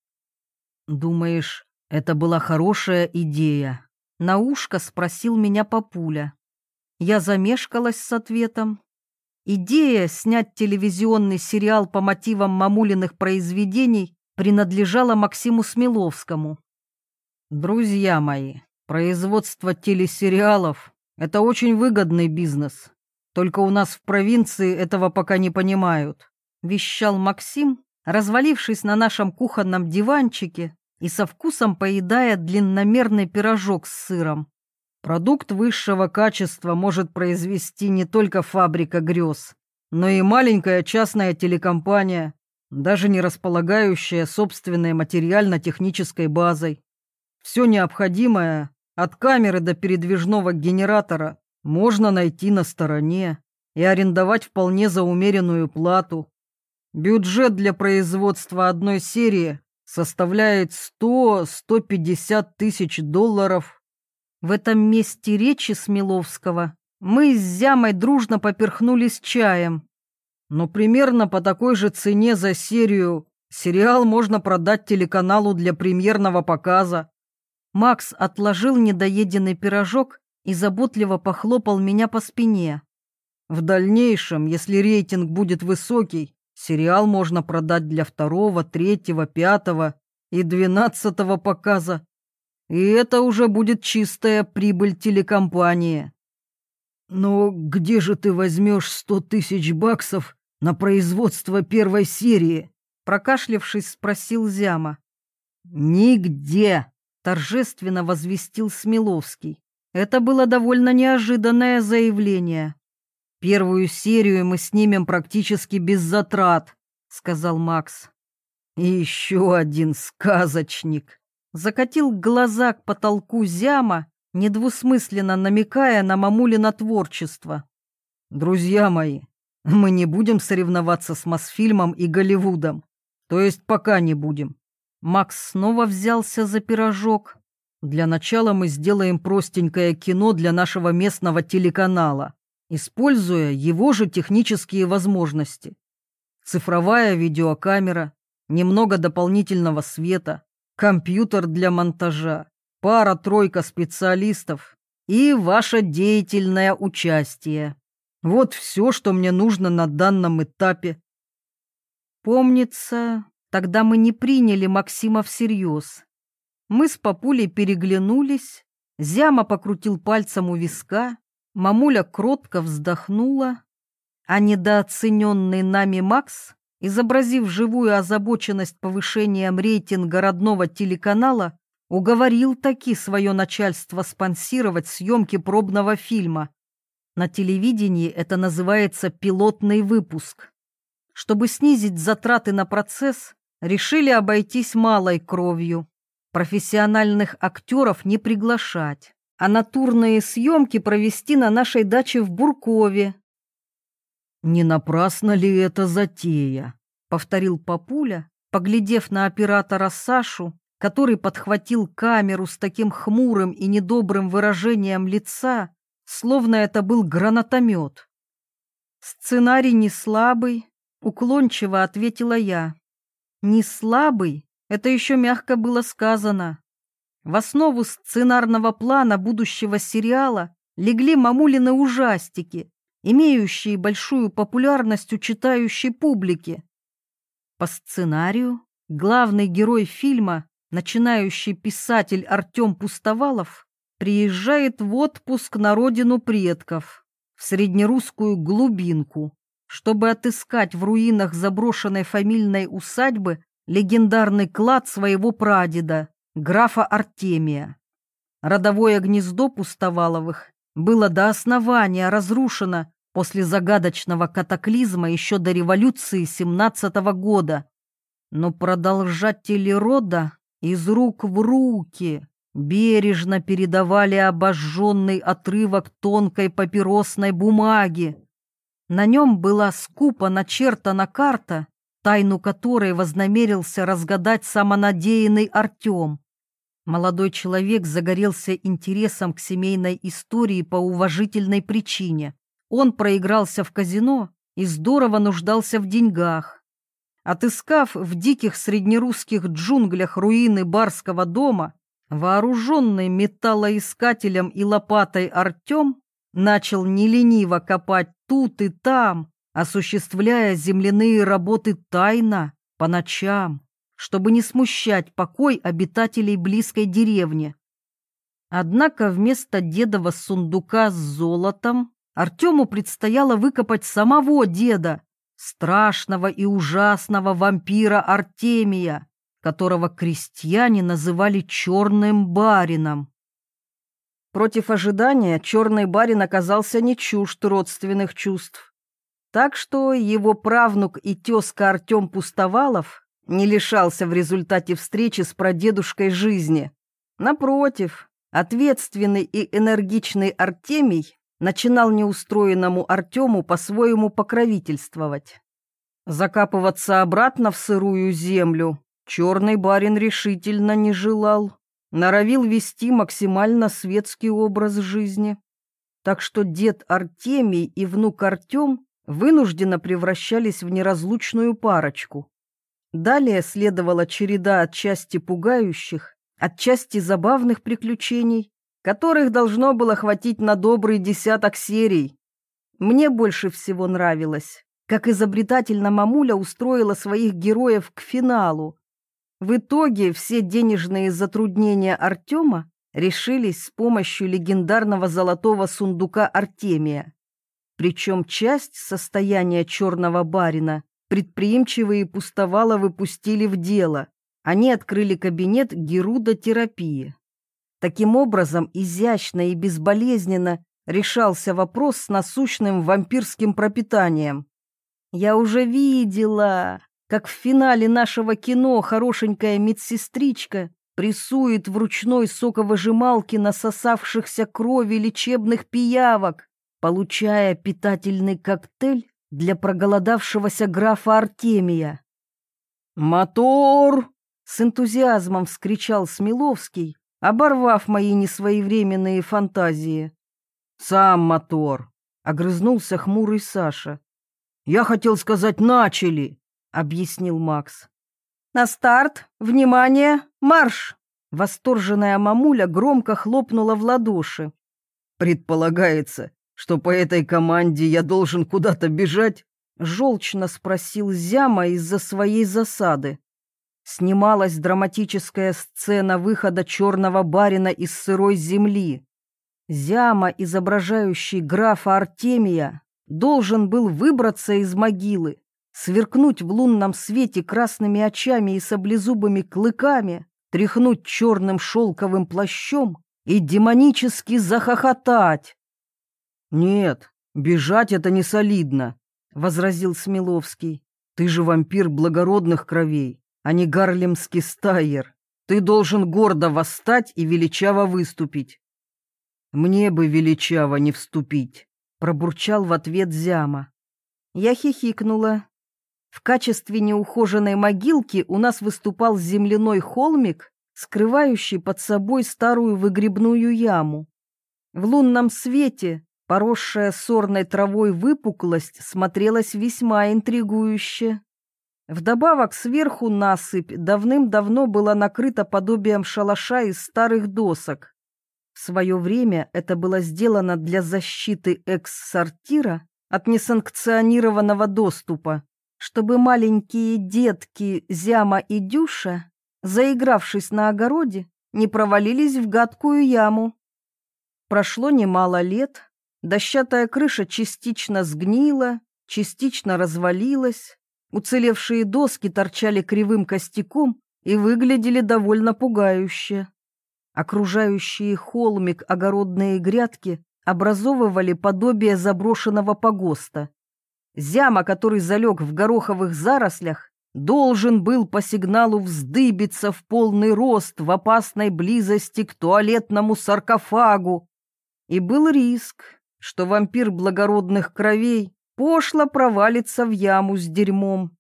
«Думаешь, это была хорошая идея. На ушко спросил меня папуля. Я замешкалась с ответом. Идея снять телевизионный сериал по мотивам мамулиных произведений принадлежала Максиму Смеловскому. Друзья мои, производство телесериалов – это очень выгодный бизнес. Только у нас в провинции этого пока не понимают, вещал Максим, развалившись на нашем кухонном диванчике и со вкусом поедая длинномерный пирожок с сыром. Продукт высшего качества может произвести не только фабрика грез, но и маленькая частная телекомпания, даже не располагающая собственной материально-технической базой. Все необходимое, от камеры до передвижного генератора, можно найти на стороне и арендовать вполне за умеренную плату. Бюджет для производства одной серии составляет 100-150 тысяч долларов. В этом месте речи Смеловского мы с Зямой дружно поперхнулись чаем. Но примерно по такой же цене за серию сериал можно продать телеканалу для премьерного показа. Макс отложил недоеденный пирожок и заботливо похлопал меня по спине. В дальнейшем, если рейтинг будет высокий, сериал можно продать для второго, третьего, пятого и двенадцатого показа. И это уже будет чистая прибыль телекомпании. Но где же ты возьмешь сто тысяч баксов на производство первой серии? Прокашлявшись, спросил Зяма. Нигде, торжественно возвестил Смеловский. Это было довольно неожиданное заявление. Первую серию мы снимем практически без затрат, сказал Макс. И еще один сказочник. Закатил глаза к потолку Зяма недвусмысленно намекая на мамулино творчество. «Друзья мои, мы не будем соревноваться с Мосфильмом и Голливудом. То есть пока не будем». Макс снова взялся за пирожок. «Для начала мы сделаем простенькое кино для нашего местного телеканала, используя его же технические возможности. Цифровая видеокамера, немного дополнительного света, компьютер для монтажа, пара-тройка специалистов и ваше деятельное участие. Вот все, что мне нужно на данном этапе. Помнится, тогда мы не приняли Максима всерьез. Мы с папулей переглянулись, Зяма покрутил пальцем у виска, мамуля кротко вздохнула, а недооцененный нами Макс, изобразив живую озабоченность повышением рейтинга родного телеканала, уговорил таки свое начальство спонсировать съемки пробного фильма. На телевидении это называется пилотный выпуск. Чтобы снизить затраты на процесс, решили обойтись малой кровью. Профессиональных актеров не приглашать, а натурные съемки провести на нашей даче в Буркове. «Не напрасно ли это затея?» — повторил Папуля, поглядев на оператора Сашу, который подхватил камеру с таким хмурым и недобрым выражением лица, словно это был гранатомет. «Сценарий не слабый», — уклончиво ответила я. «Не слабый» — это еще мягко было сказано. В основу сценарного плана будущего сериала легли мамулины ужастики, имеющие большую популярность у читающей публики. По сценарию главный герой фильма начинающий писатель Артем Пустовалов приезжает в отпуск на родину предков, в среднерусскую глубинку, чтобы отыскать в руинах заброшенной фамильной усадьбы легендарный клад своего прадеда, графа Артемия. Родовое гнездо Пустоваловых было до основания разрушено после загадочного катаклизма еще до революции 17 -го года. Но продолжатели рода из рук в руки бережно передавали обожженный отрывок тонкой папиросной бумаги. На нем была скупо начертана карта, тайну которой вознамерился разгадать самонадеянный Артем. Молодой человек загорелся интересом к семейной истории по уважительной причине. Он проигрался в казино и здорово нуждался в деньгах. Отыскав в диких среднерусских джунглях руины барского дома, вооруженный металлоискателем и лопатой Артем начал нелениво копать тут и там, осуществляя земляные работы тайно, по ночам, чтобы не смущать покой обитателей близкой деревни. Однако вместо дедова сундука с золотом Артему предстояло выкопать самого деда, страшного и ужасного вампира Артемия, которого крестьяне называли черным барином. Против ожидания черный барин оказался не чужд родственных чувств. Так что его правнук и тезка Артем Пустовалов не лишался в результате встречи с прадедушкой жизни. Напротив, ответственный и энергичный Артемий начинал неустроенному Артему по-своему покровительствовать. Закапываться обратно в сырую землю черный барин решительно не желал, норовил вести максимально светский образ жизни. Так что дед Артемий и внук Артем вынужденно превращались в неразлучную парочку. Далее следовала череда отчасти пугающих, отчасти забавных приключений, которых должно было хватить на добрый десяток серий. Мне больше всего нравилось, как изобретательно мамуля устроила своих героев к финалу. В итоге все денежные затруднения Артема решились с помощью легендарного золотого сундука Артемия. Причем часть состояния черного барина предприимчивые пустовало выпустили в дело. Они открыли кабинет герудотерапии. Таким образом, изящно и безболезненно решался вопрос с насущным вампирским пропитанием. Я уже видела, как в финале нашего кино хорошенькая медсестричка прессует в ручной соковыжималке насосавшихся крови лечебных пиявок, получая питательный коктейль для проголодавшегося графа Артемия. «Мотор!» — с энтузиазмом вскричал Смеловский, оборвав мои несвоевременные фантазии. «Сам мотор!» — огрызнулся хмурый Саша. «Я хотел сказать, начали!» — объяснил Макс. «На старт! Внимание! Марш!» Восторженная мамуля громко хлопнула в ладоши. «Предполагается, что по этой команде я должен куда-то бежать?» — желчно спросил Зяма из-за своей засады. Снималась драматическая сцена выхода черного барина из сырой земли. Зяма, изображающий графа Артемия, должен был выбраться из могилы, сверкнуть в лунном свете красными очами и саблезубыми клыками, тряхнуть черным шелковым плащом и демонически захохотать. «Нет, бежать это не солидно», — возразил Смеловский. «Ты же вампир благородных кровей, а не гарлемский стайер. Ты должен гордо восстать и величаво выступить». «Мне бы величаво не вступить», — пробурчал в ответ Зяма. Я хихикнула. В качестве неухоженной могилки у нас выступал земляной холмик, скрывающий под собой старую выгребную яму. В лунном свете Поросшая сорной травой выпуклость смотрелась весьма интригующе. Вдобавок сверху насыпь давным-давно была накрыта подобием шалаша из старых досок. В свое время это было сделано для защиты экс-сортира от несанкционированного доступа, чтобы маленькие детки Зяма и Дюша, заигравшись на огороде, не провалились в гадкую яму. Прошло немало лет, Дощатая крыша частично сгнила, частично развалилась, уцелевшие доски торчали кривым костяком и выглядели довольно пугающе. Окружающие холмик огородные грядки образовывали подобие заброшенного погоста. Зяма, который залег в гороховых зарослях, должен был по сигналу вздыбиться в полный рост в опасной близости к туалетному саркофагу. И был риск, что вампир благородных кровей пошло провалится в яму с дерьмом.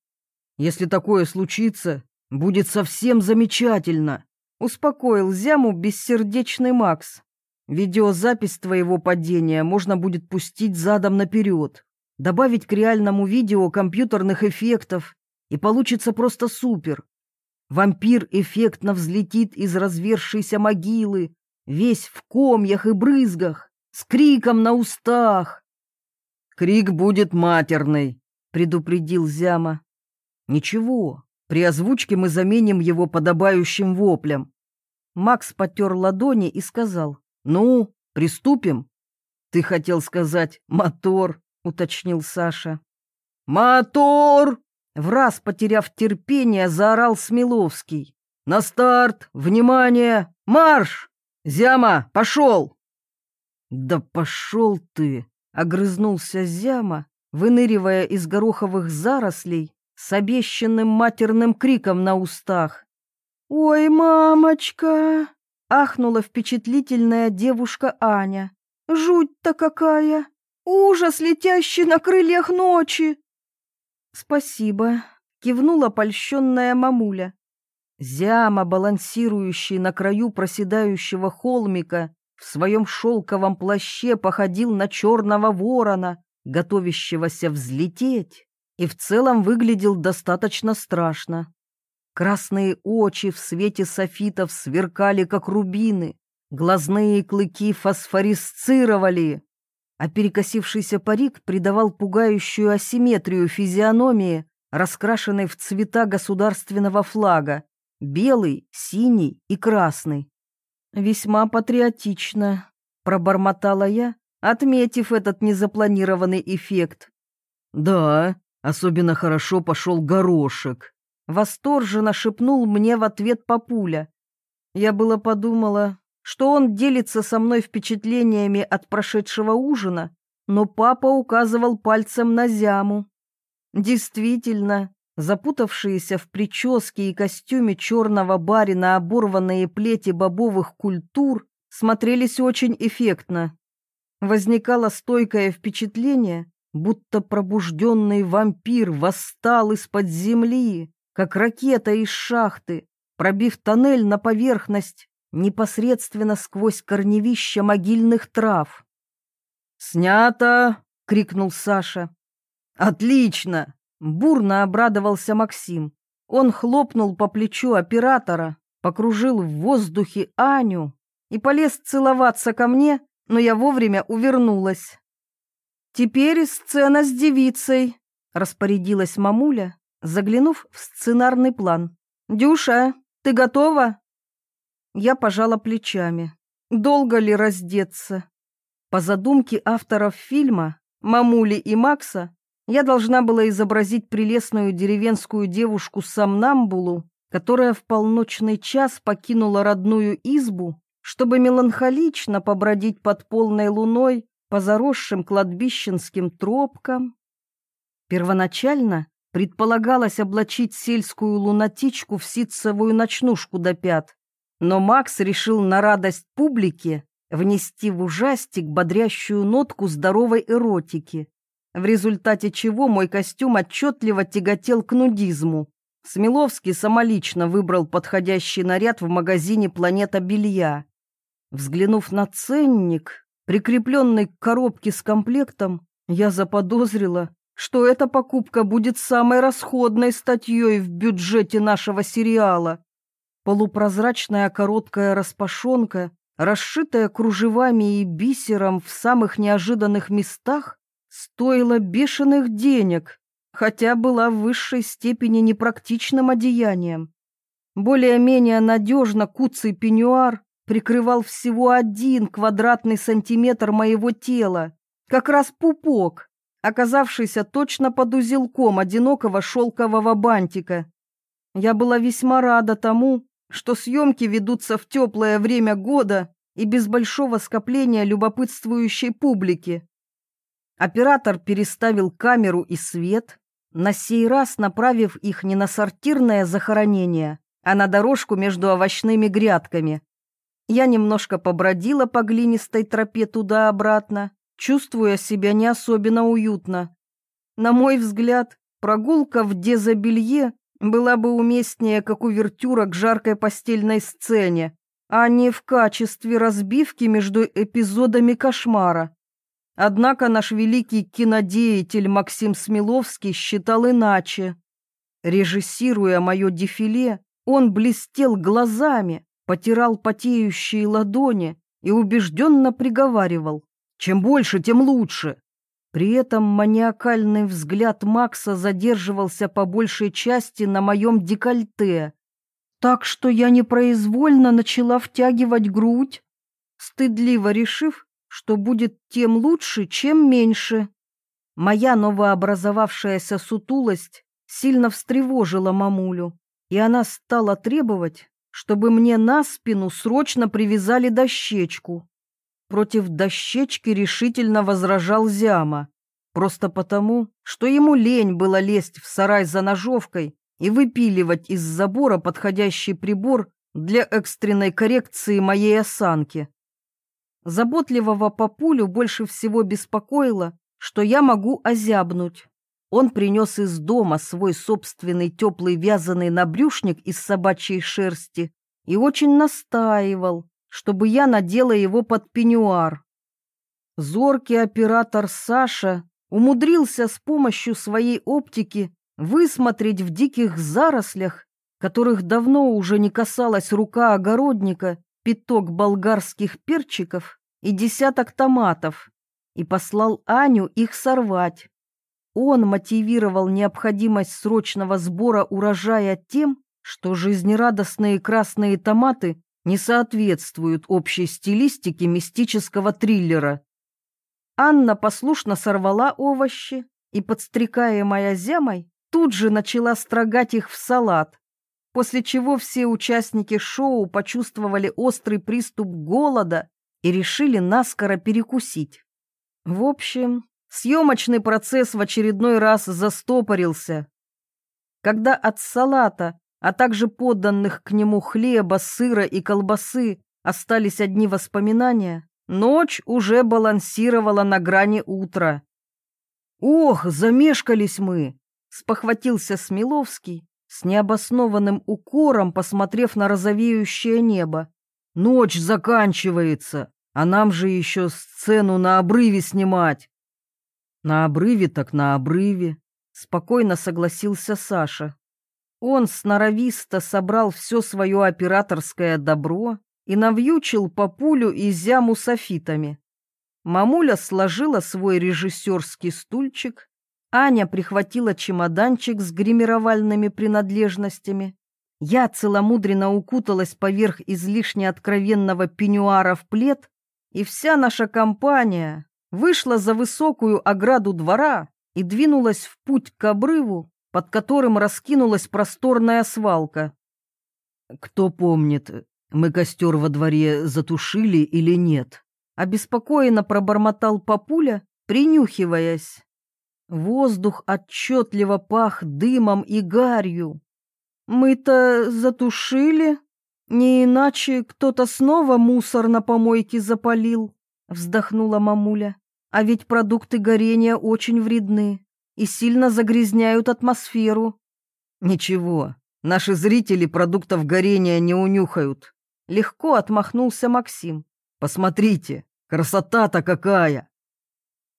Если такое случится, будет совсем замечательно, успокоил Зяму бессердечный Макс. Видеозапись твоего падения можно будет пустить задом наперед, добавить к реальному видео компьютерных эффектов, и получится просто супер. Вампир эффектно взлетит из развершейся могилы, весь в комьях и брызгах, с криком на устах. «Крик будет матерный», — предупредил Зяма. «Ничего, при озвучке мы заменим его подобающим воплем». Макс потер ладони и сказал, «Ну, приступим?» «Ты хотел сказать «мотор», — уточнил Саша. «Мотор!» — враз потеряв терпение, заорал Смеловский. «На старт! Внимание! Марш! Зяма, пошел!» «Да пошел ты!» — огрызнулся Зяма выныривая из гороховых зарослей с обещанным матерным криком на устах. «Ой, мамочка!» — ахнула впечатлительная девушка Аня. «Жуть-то какая! Ужас, летящий на крыльях ночи!» «Спасибо», — кивнула польщенная мамуля. Зяма, балансирующий на краю проседающего холмика, в своем шелковом плаще походил на черного ворона, готовящегося взлететь, и в целом выглядел достаточно страшно. Красные очи в свете софитов сверкали, как рубины, глазные клыки фосфорисцировали, а перекосившийся парик придавал пугающую асимметрию физиономии, раскрашенной в цвета государственного флага — белый, синий и красный. «Весьма патриотично», — пробормотала я, отметив этот незапланированный эффект. «Да, особенно хорошо пошел горошек», — восторженно шепнул мне в ответ папуля. Я было подумала, что он делится со мной впечатлениями от прошедшего ужина, но папа указывал пальцем на зяму. Действительно, запутавшиеся в прическе и костюме черного барина оборванные плети бобовых культур смотрелись очень эффектно. Возникало стойкое впечатление, будто пробужденный вампир восстал из-под земли, как ракета из шахты, пробив тоннель на поверхность непосредственно сквозь корневища могильных трав. «Снято!» — крикнул Саша. «Отлично!» Бурно обрадовался Максим. Он хлопнул по плечу оператора, покружил в воздухе Аню и полез целоваться ко мне, но я вовремя увернулась. «Теперь сцена с девицей», — распорядилась мамуля, заглянув в сценарный план. «Дюша, ты готова?» Я пожала плечами. Долго ли раздеться? По задумке авторов фильма, мамули и Макса, я должна была изобразить прелестную деревенскую девушку-сомнамбулу, которая в полночный час покинула родную избу, чтобы меланхолично побродить под полной луной по заросшим кладбищенским тропкам. Первоначально предполагалось облачить сельскую лунатичку в ситцевую ночнушку до пят, но Макс решил на радость публике внести в ужастик бодрящую нотку здоровой эротики в результате чего мой костюм отчетливо тяготел к нудизму. Смеловский самолично выбрал подходящий наряд в магазине «Планета белья». Взглянув на ценник, прикрепленный к коробке с комплектом, я заподозрила, что эта покупка будет самой расходной статьей в бюджете нашего сериала. Полупрозрачная короткая распашонка, расшитая кружевами и бисером в самых неожиданных местах, стоила бешеных денег, хотя была в высшей степени непрактичным одеянием. Более-менее надежно куцый пеньюар прикрывал всего один квадратный сантиметр моего тела, как раз пупок, оказавшийся точно под узелком одинокого шелкового бантика. Я была весьма рада тому, что съемки ведутся в теплое время года и без большого скопления любопытствующей публики. Оператор переставил камеру и свет, на сей раз направив их не на сортирное захоронение, а на дорожку между овощными грядками. Я немножко побродила по глинистой тропе туда-обратно, чувствуя себя не особенно уютно. На мой взгляд, прогулка в дезобелье была бы уместнее, как увертюра к жаркой постельной сцене, а не в качестве разбивки между эпизодами кошмара. Однако наш великий кинодеятель Максим Смеловский считал иначе. Режиссируя мое дефиле, он блестел глазами, потирал потеющие ладони и убежденно приговаривал «Чем больше, тем лучше». При этом маниакальный взгляд Макса задерживался по большей части на моем декольте, так что я непроизвольно начала втягивать грудь, стыдливо решив, что будет тем лучше, чем меньше. Моя новообразовавшаяся сутулость сильно встревожила мамулю, и она стала требовать, чтобы мне на спину срочно привязали дощечку. Против дощечки решительно возражал Зяма. просто потому, что ему лень было лезть в сарай за ножовкой и выпиливать из забора подходящий прибор для экстренной коррекции моей осанки. Заботливого папулю больше всего беспокоило, что я могу озябнуть. Он принес из дома свой собственный теплый вязаный набрюшник из собачьей шерсти и очень настаивал, чтобы я надела его под пеньюар. Зоркий оператор Саша умудрился с помощью своей оптики высмотреть в диких зарослях, которых давно уже не касалась рука огородника, пяток болгарских перчиков и десяток томатов, и послал Аню их сорвать. Он мотивировал необходимость срочного сбора урожая тем, что жизнерадостные красные томаты не соответствуют общей стилистике мистического триллера. Анна послушно сорвала овощи и, подстрекаемая зямой, тут же начала строгать их в салат, после чего все участники шоу почувствовали острый приступ голода и решили наскоро перекусить. В общем, съемочный процесс в очередной раз застопорился. Когда от салата, а также подданных к нему хлеба, сыра и колбасы остались одни воспоминания, ночь уже балансировала на грани утра. «Ох, замешкались мы!» — спохватился Смеловский, с необоснованным укором посмотрев на розовеющее небо. «Ночь заканчивается, а нам же еще сцену на обрыве снимать». «На обрыве так на обрыве», — спокойно согласился Саша. Он сноровисто собрал все свое операторское добро и навьючил папулю и зяму софитами. Мамуля сложила свой режиссерский стульчик, Аня прихватила чемоданчик с гримировальными принадлежностями. Я целомудренно укуталась поверх излишне откровенного пеньюара в плед, и вся наша компания вышла за высокую ограду двора и двинулась в путь к обрыву, под которым раскинулась просторная свалка. «Кто помнит, мы костер во дворе затушили или нет?» Обеспокоенно пробормотал папуля, принюхиваясь. Воздух отчетливо пах дымом и гарью. Мы-то затушили, не иначе кто-то снова мусор на помойке запалил, вздохнула мамуля. А ведь продукты горения очень вредны и сильно загрязняют атмосферу. Ничего, наши зрители продуктов горения не унюхают. Легко отмахнулся Максим. Посмотрите, красота-то какая!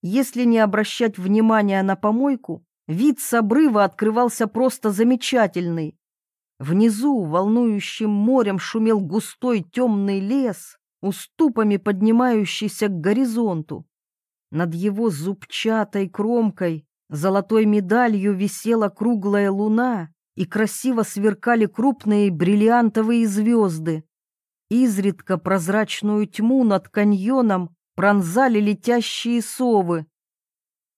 Если не обращать внимания на помойку, вид с обрыва открывался просто замечательный. Внизу волнующим морем шумел густой темный лес, уступами поднимающийся к горизонту. Над его зубчатой кромкой золотой медалью висела круглая луна и красиво сверкали крупные бриллиантовые звезды. Изредка прозрачную тьму над каньоном пронзали летящие совы.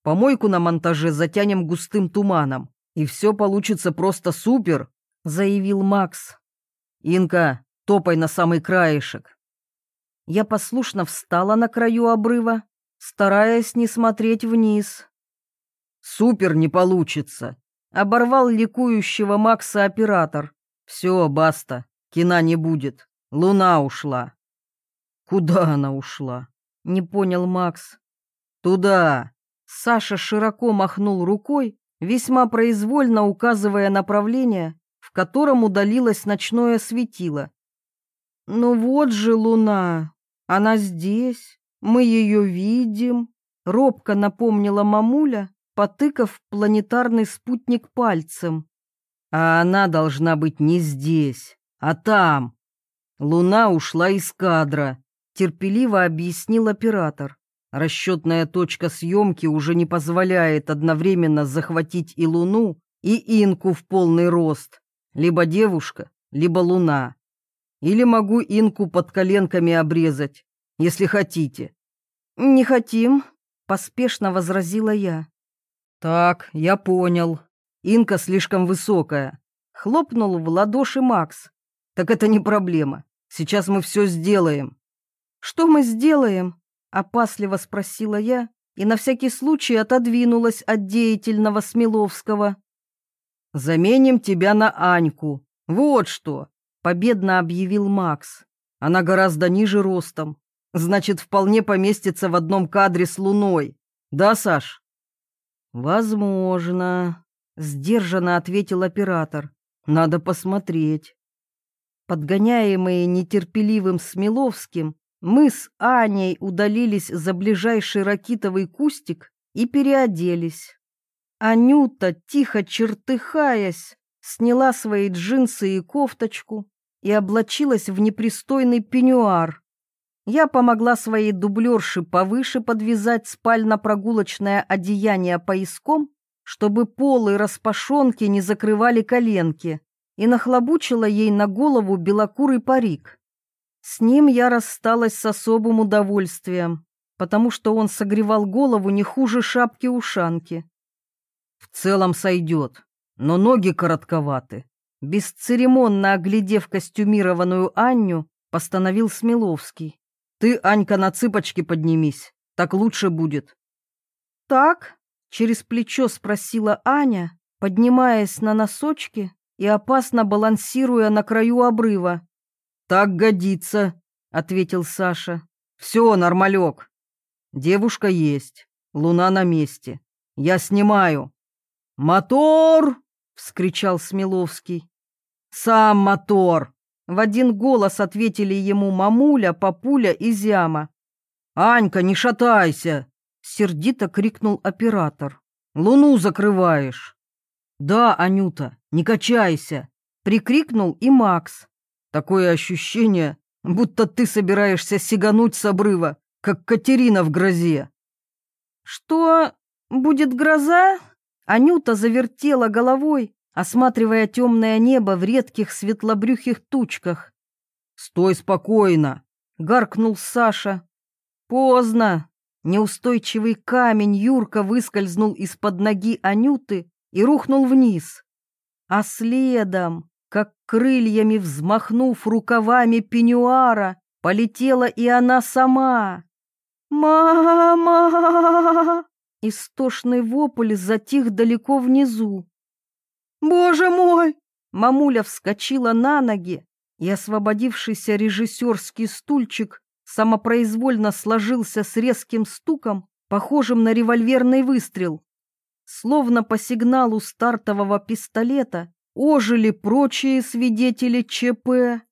Помойку на монтаже затянем густым туманом, и все получится просто супер, заявил Макс. Инка, топай на самый краешек. Я послушно встала на краю обрыва, стараясь не смотреть вниз. Супер не получится, оборвал ликующего Макса оператор. Все, баста, кино не будет. Луна ушла. Куда она ушла? Не понял Макс. Туда. Саша широко махнул рукой, весьма произвольно указывая направление, в котором удалилось ночное светило. «Ну вот же луна! Она здесь, мы ее видим!» — робко напомнила мамуля, потыкав планетарный спутник пальцем. «А она должна быть не здесь, а там. Луна ушла из кадра терпеливо объяснил оператор. Расчетная точка съемки уже не позволяет одновременно захватить и Луну, и Инку в полный рост. Либо девушка, либо Луна. Или могу Инку под коленками обрезать, если хотите. «Не хотим», — поспешно возразила я. «Так, я понял. Инка слишком высокая». Хлопнул в ладоши Макс. «Так это не проблема. Сейчас мы все сделаем. «Что мы сделаем?» — опасливо спросила я, и на всякий случай отодвинулась от деятельного Смеловского. «Заменим тебя на Аньку. Вот что!» — победно объявил Макс. «Она гораздо ниже ростом. Значит, вполне поместится в одном кадре с Луной. Да, Саш?» «Возможно», — сдержанно ответил оператор. «Надо посмотреть». Подгоняемые нетерпеливым Смеловским, мы с Аней удалились за ближайший ракитовый кустик и переоделись. Анюта, тихо чертыхаясь, сняла свои джинсы и кофточку и облачилась в непристойный пеньюар. Я помогла своей дублерше повыше подвязать спально-прогулочное одеяние пояском, чтобы полы распашонки не закрывали коленки, и нахлобучила ей на голову белокурый парик. С ним я рассталась с особым удовольствием, потому что он согревал голову не хуже шапки-ушанки. В целом сойдет, но ноги коротковаты. Бесцеремонно оглядев костюмированную Аню, постановил Смеловский. Ты, Анька, на цыпочки поднимись, так лучше будет. Так? Через плечо спросила Аня, поднимаясь на носочки и опасно балансируя на краю обрыва. «Так годится», — ответил Саша. «Все, нормалек. Девушка есть, луна на месте. Я снимаю». «Мотор!» — вскричал Смеловский. «Сам мотор!» — в один голос ответили ему мамуля, папуля и зяма. «Анька, не шатайся!» — сердито крикнул оператор. «Луну закрываешь!» «Да, Анюта, не качайся!» — прикрикнул и Макс. Такое ощущение, будто ты собираешься сигануть с обрыва, как Катерина в грозе. Что будет гроза? Анюта завертела головой, осматривая темное небо в редких светлобрюхих тучках. «Стой спокойно!» — гаркнул Саша. Поздно. Неустойчивый камень Юрка выскользнул из-под ноги Анюты и рухнул вниз. А следом как крыльями взмахнув рукавами пеньюара, полетела и она сама. «Мама!» Истошный вопль затих далеко внизу. «Боже мой!» Мамуля вскочила на ноги, и освободившийся режиссерский стульчик самопроизвольно сложился с резким стуком, похожим на револьверный выстрел. Словно по сигналу стартового пистолета ожили прочие свидетели ЧП.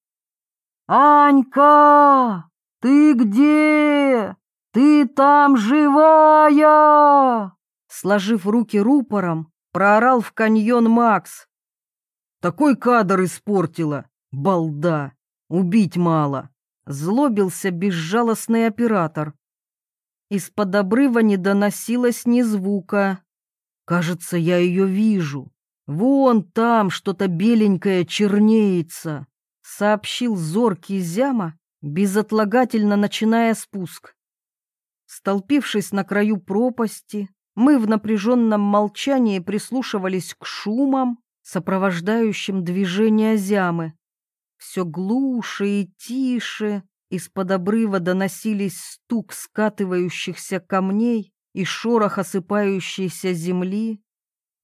«Анька, ты где? Ты там живая?» Сложив руки рупором, проорал в каньон Макс. «Такой кадр испортила, балда! Убить мало!» Злобился безжалостный оператор. Из-под обрыва не доносилось ни звука. «Кажется, я ее вижу», «Вон там что-то беленькое чернеется», — сообщил зоркий Зяма, безотлагательно начиная спуск. Столпившись на краю пропасти, мы в напряженном молчании прислушивались к шумам, сопровождающим движение Зямы. Все глуше и тише из-под обрыва доносились стук скатывающихся камней и шорох осыпающейся земли,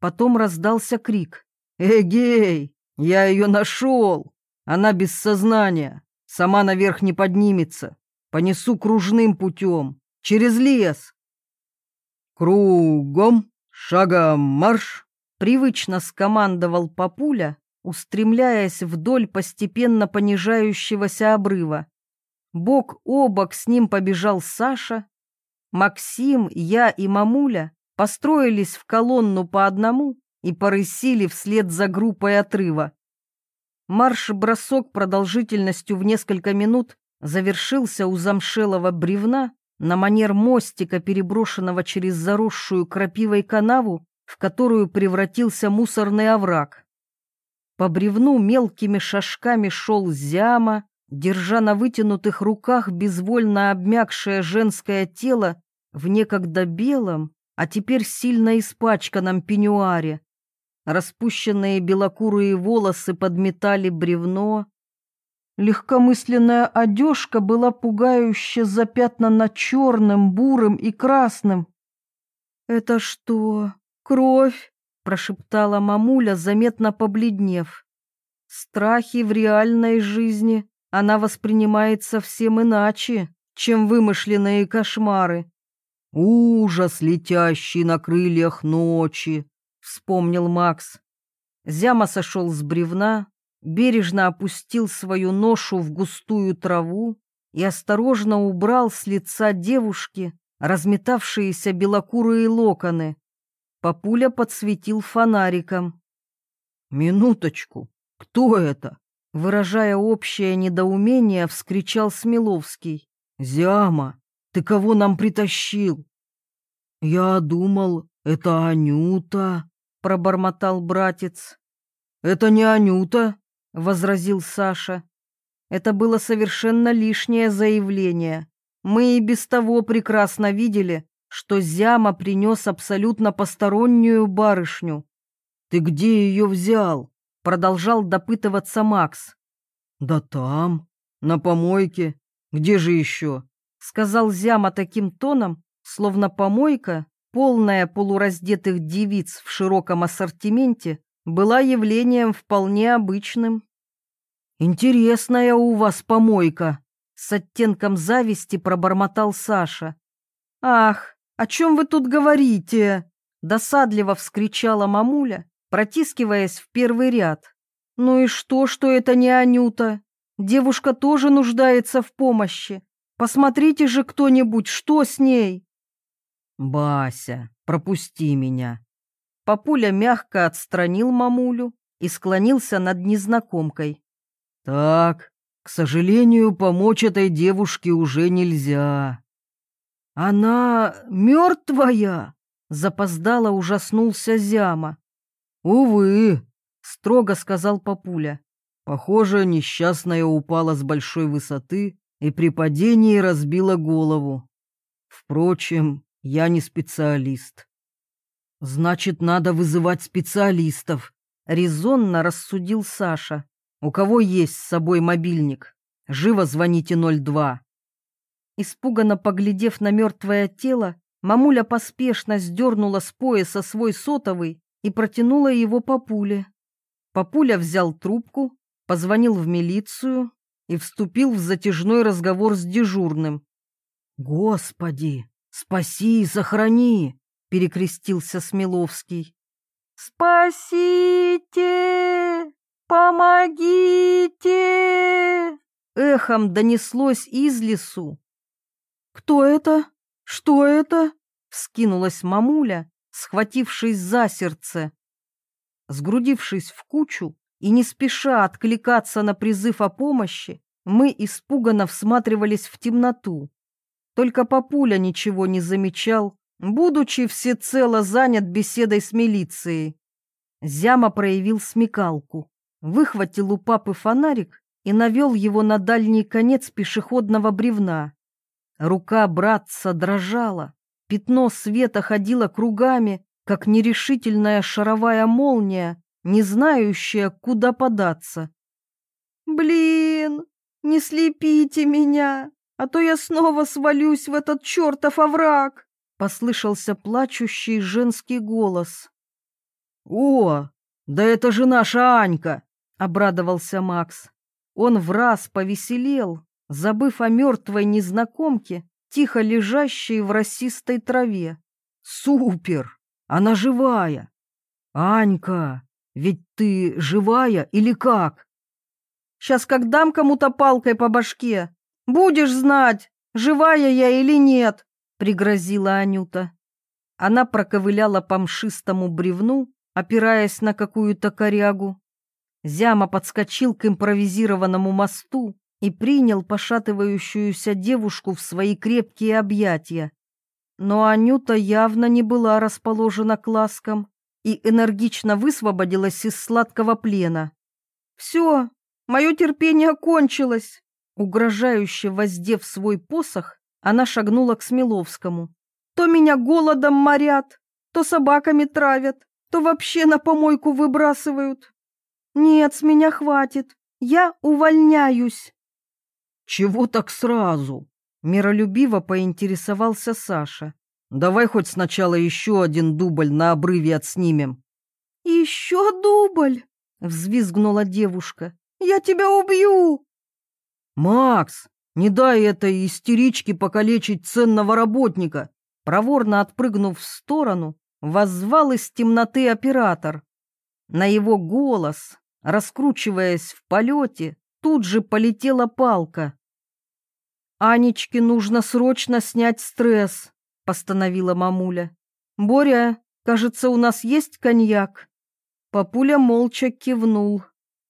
Потом раздался крик. «Эгей! Я ее нашел! Она без сознания, сама наверх не поднимется. Понесу кружным путем, через лес». «Кругом, шагом марш!» Привычно скомандовал папуля, устремляясь вдоль постепенно понижающегося обрыва. Бок о бок с ним побежал Саша. Максим, я и мамуля построились в колонну по одному и порысили вслед за группой отрыва. Марш-бросок продолжительностью в несколько минут завершился у замшелого бревна на манер мостика, переброшенного через заросшую крапивой канаву, в которую превратился мусорный овраг. По бревну мелкими шажками шел зяма, держа на вытянутых руках безвольно обмякшее женское тело в некогда белом, а теперь сильно испачканном пеньюаре. Распущенные белокурые волосы подметали бревно. Легкомысленная одежка была пугающе запятнана черным, бурым и красным, «Это что, кровь?» — прошептала мамуля, заметно побледнев. «Страхи в реальной жизни она воспринимает совсем иначе, чем вымышленные кошмары». «Ужас, летящий на крыльях ночи!» — вспомнил Макс. Зяма сошел с бревна, бережно опустил свою ношу в густую траву и осторожно убрал с лица девушки разметавшиеся белокурые локоны. Папуля подсветил фонариком. «Минуточку, кто это?» Выражая общее недоумение, вскричал Смеловский. «Зяма, ты кого нам притащил?» «Я думал, это Анюта», — пробормотал братец. «Это не Анюта», — возразил Саша. Это было совершенно лишнее заявление. Мы и без того прекрасно видели, что Зяма принес абсолютно постороннюю барышню. «Ты где ее взял?» — продолжал допытываться Макс. «Да там, на помойке. Где же еще?» — сказал Зяма таким тоном, словно помойка, полная полураздетых девиц в широком ассортименте, была явлением вполне обычным. «Интересная у вас помойка», с оттенком зависти пробормотал Саша. «Ах, о чем вы тут говорите?» Досадливо вскричала мамуля, протискиваясь в первый ряд. «Ну и что, что это не Анюта? Девушка тоже нуждается в помощи. Посмотрите же кто-нибудь, что с ней?» «Бася, пропусти меня». Папуля мягко отстранил мамулю и склонился над незнакомкой. «Так, к сожалению, помочь этой девушке уже нельзя. Она мертвая? Запоздало ужаснулся Зяма. Увы, строго сказал папуля. Похоже, несчастная упала с большой высоты и при падении разбила голову. Впрочем, я не специалист. Значит, надо вызывать специалистов, резонно рассудил Саша. У кого есть с собой мобильник? Живо звоните 02. Испуганно поглядев на мертвое тело, мамуля поспешно сдернула с пояса свой сотовый и протянула его папуле. Папуля взял трубку, позвонил в милицию и вступил в затяжной разговор с дежурным. «Господи, спаси и сохрани!» — перекрестился Смеловский. «Спасите!» «Помогите!» Эхом донеслось из лесу. «Кто это? Что это?» — вскинулась мамуля, схватившись за сердце. Сгрудившись в кучу и не спеша откликаться на призыв о помощи, мы испуганно всматривались в темноту. Только папуля ничего не замечал, будучи всецело занят беседой с милицией. Зяма проявил смекалку выхватил у папы фонарик и навел его на дальний конец пешеходного бревна. Рука братца дрожала, пятно света ходило кругами, как нерешительная шаровая молния, не знающая, куда податься. «Блин, не слепите меня, а то я снова свалюсь в этот чертов овраг!» — послышался плачущий женский голос. «О, да это же наша Анька!» — обрадовался Макс. Он в раз повеселел, забыв о мертвой незнакомке, тихо лежащей в росистой траве. «Супер! Она живая! Анька, ведь ты живая или как?» «Сейчас как дам кому-то палкой по башке, будешь знать, живая я или нет!» — пригрозила Анюта. Она проковыляла по мшистому бревну, опираясь на какую-то корягу, Зяма подскочил к импровизированному мосту и принял пошатывающуюся девушку в свои крепкие объятия. Но Анюта явно не была расположена к ласкам и энергично высвободилась из сладкого плена. «Все, мое терпение кончилось!» Угрожающе воздев свой посох, она шагнула к Смеловскому. «То меня голодом морят, то собаками травят, то вообще на помойку выбрасывают. «Нет, с меня хватит. Я увольняюсь». «Чего так сразу?» — миролюбиво поинтересовался Саша. Давай хоть сначала еще один дубль на обрыве отснимем. «Еще дубль!» — взвизгнула девушка. «Я тебя убью!» «Макс, не дай этой истеричке покалечить ценного работника!» Проворно отпрыгнув в сторону, воззвал из темноты оператор. На его голос, раскручиваясь в полете, тут же полетела палка. «Анечке нужно срочно снять стресс», — постановила мамуля. «Боря, кажется, у нас есть коньяк?» Папуля молча кивнул,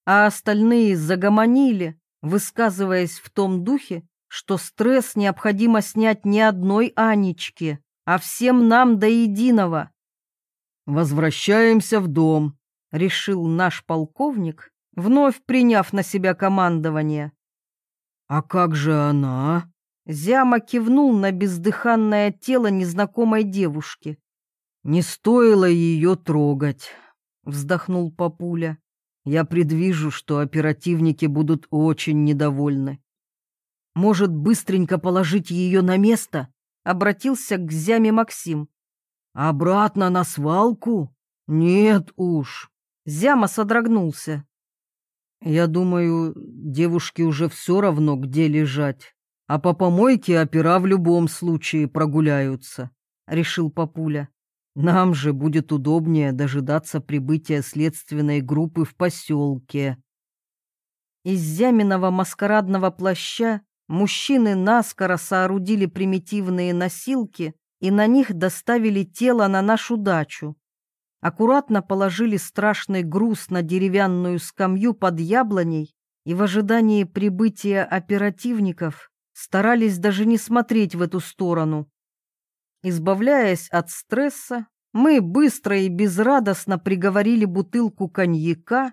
а остальные загомонили, высказываясь в том духе, что стресс необходимо снять не одной Анечке, а всем нам до единого. «Возвращаемся в дом», — решил наш полковник, вновь приняв на себя командование. «А как же она?» Зяма кивнул на бездыханное тело незнакомой девушки. «Не стоило ее трогать», — вздохнул папуля. «Я предвижу, что оперативники будут очень недовольны. Может, быстренько положить ее на место?» — обратился к Зяме Максим. «Обратно на свалку? Нет уж». Зяма содрогнулся. Я думаю, девушке уже все равно, где лежать. А по помойке опера в любом случае прогуляются, — решил Папуля. Нам же будет удобнее дожидаться прибытия следственной группы в поселке. Из зяминого маскарадного плаща мужчины наскоро соорудили примитивные носилки и на них доставили тело на нашу дачу аккуратно положили страшный груз на деревянную скамью под яблоней и в ожидании прибытия оперативников старались даже не смотреть в эту сторону. Избавляясь от стресса, мы быстро и безрадостно приговорили бутылку коньяка,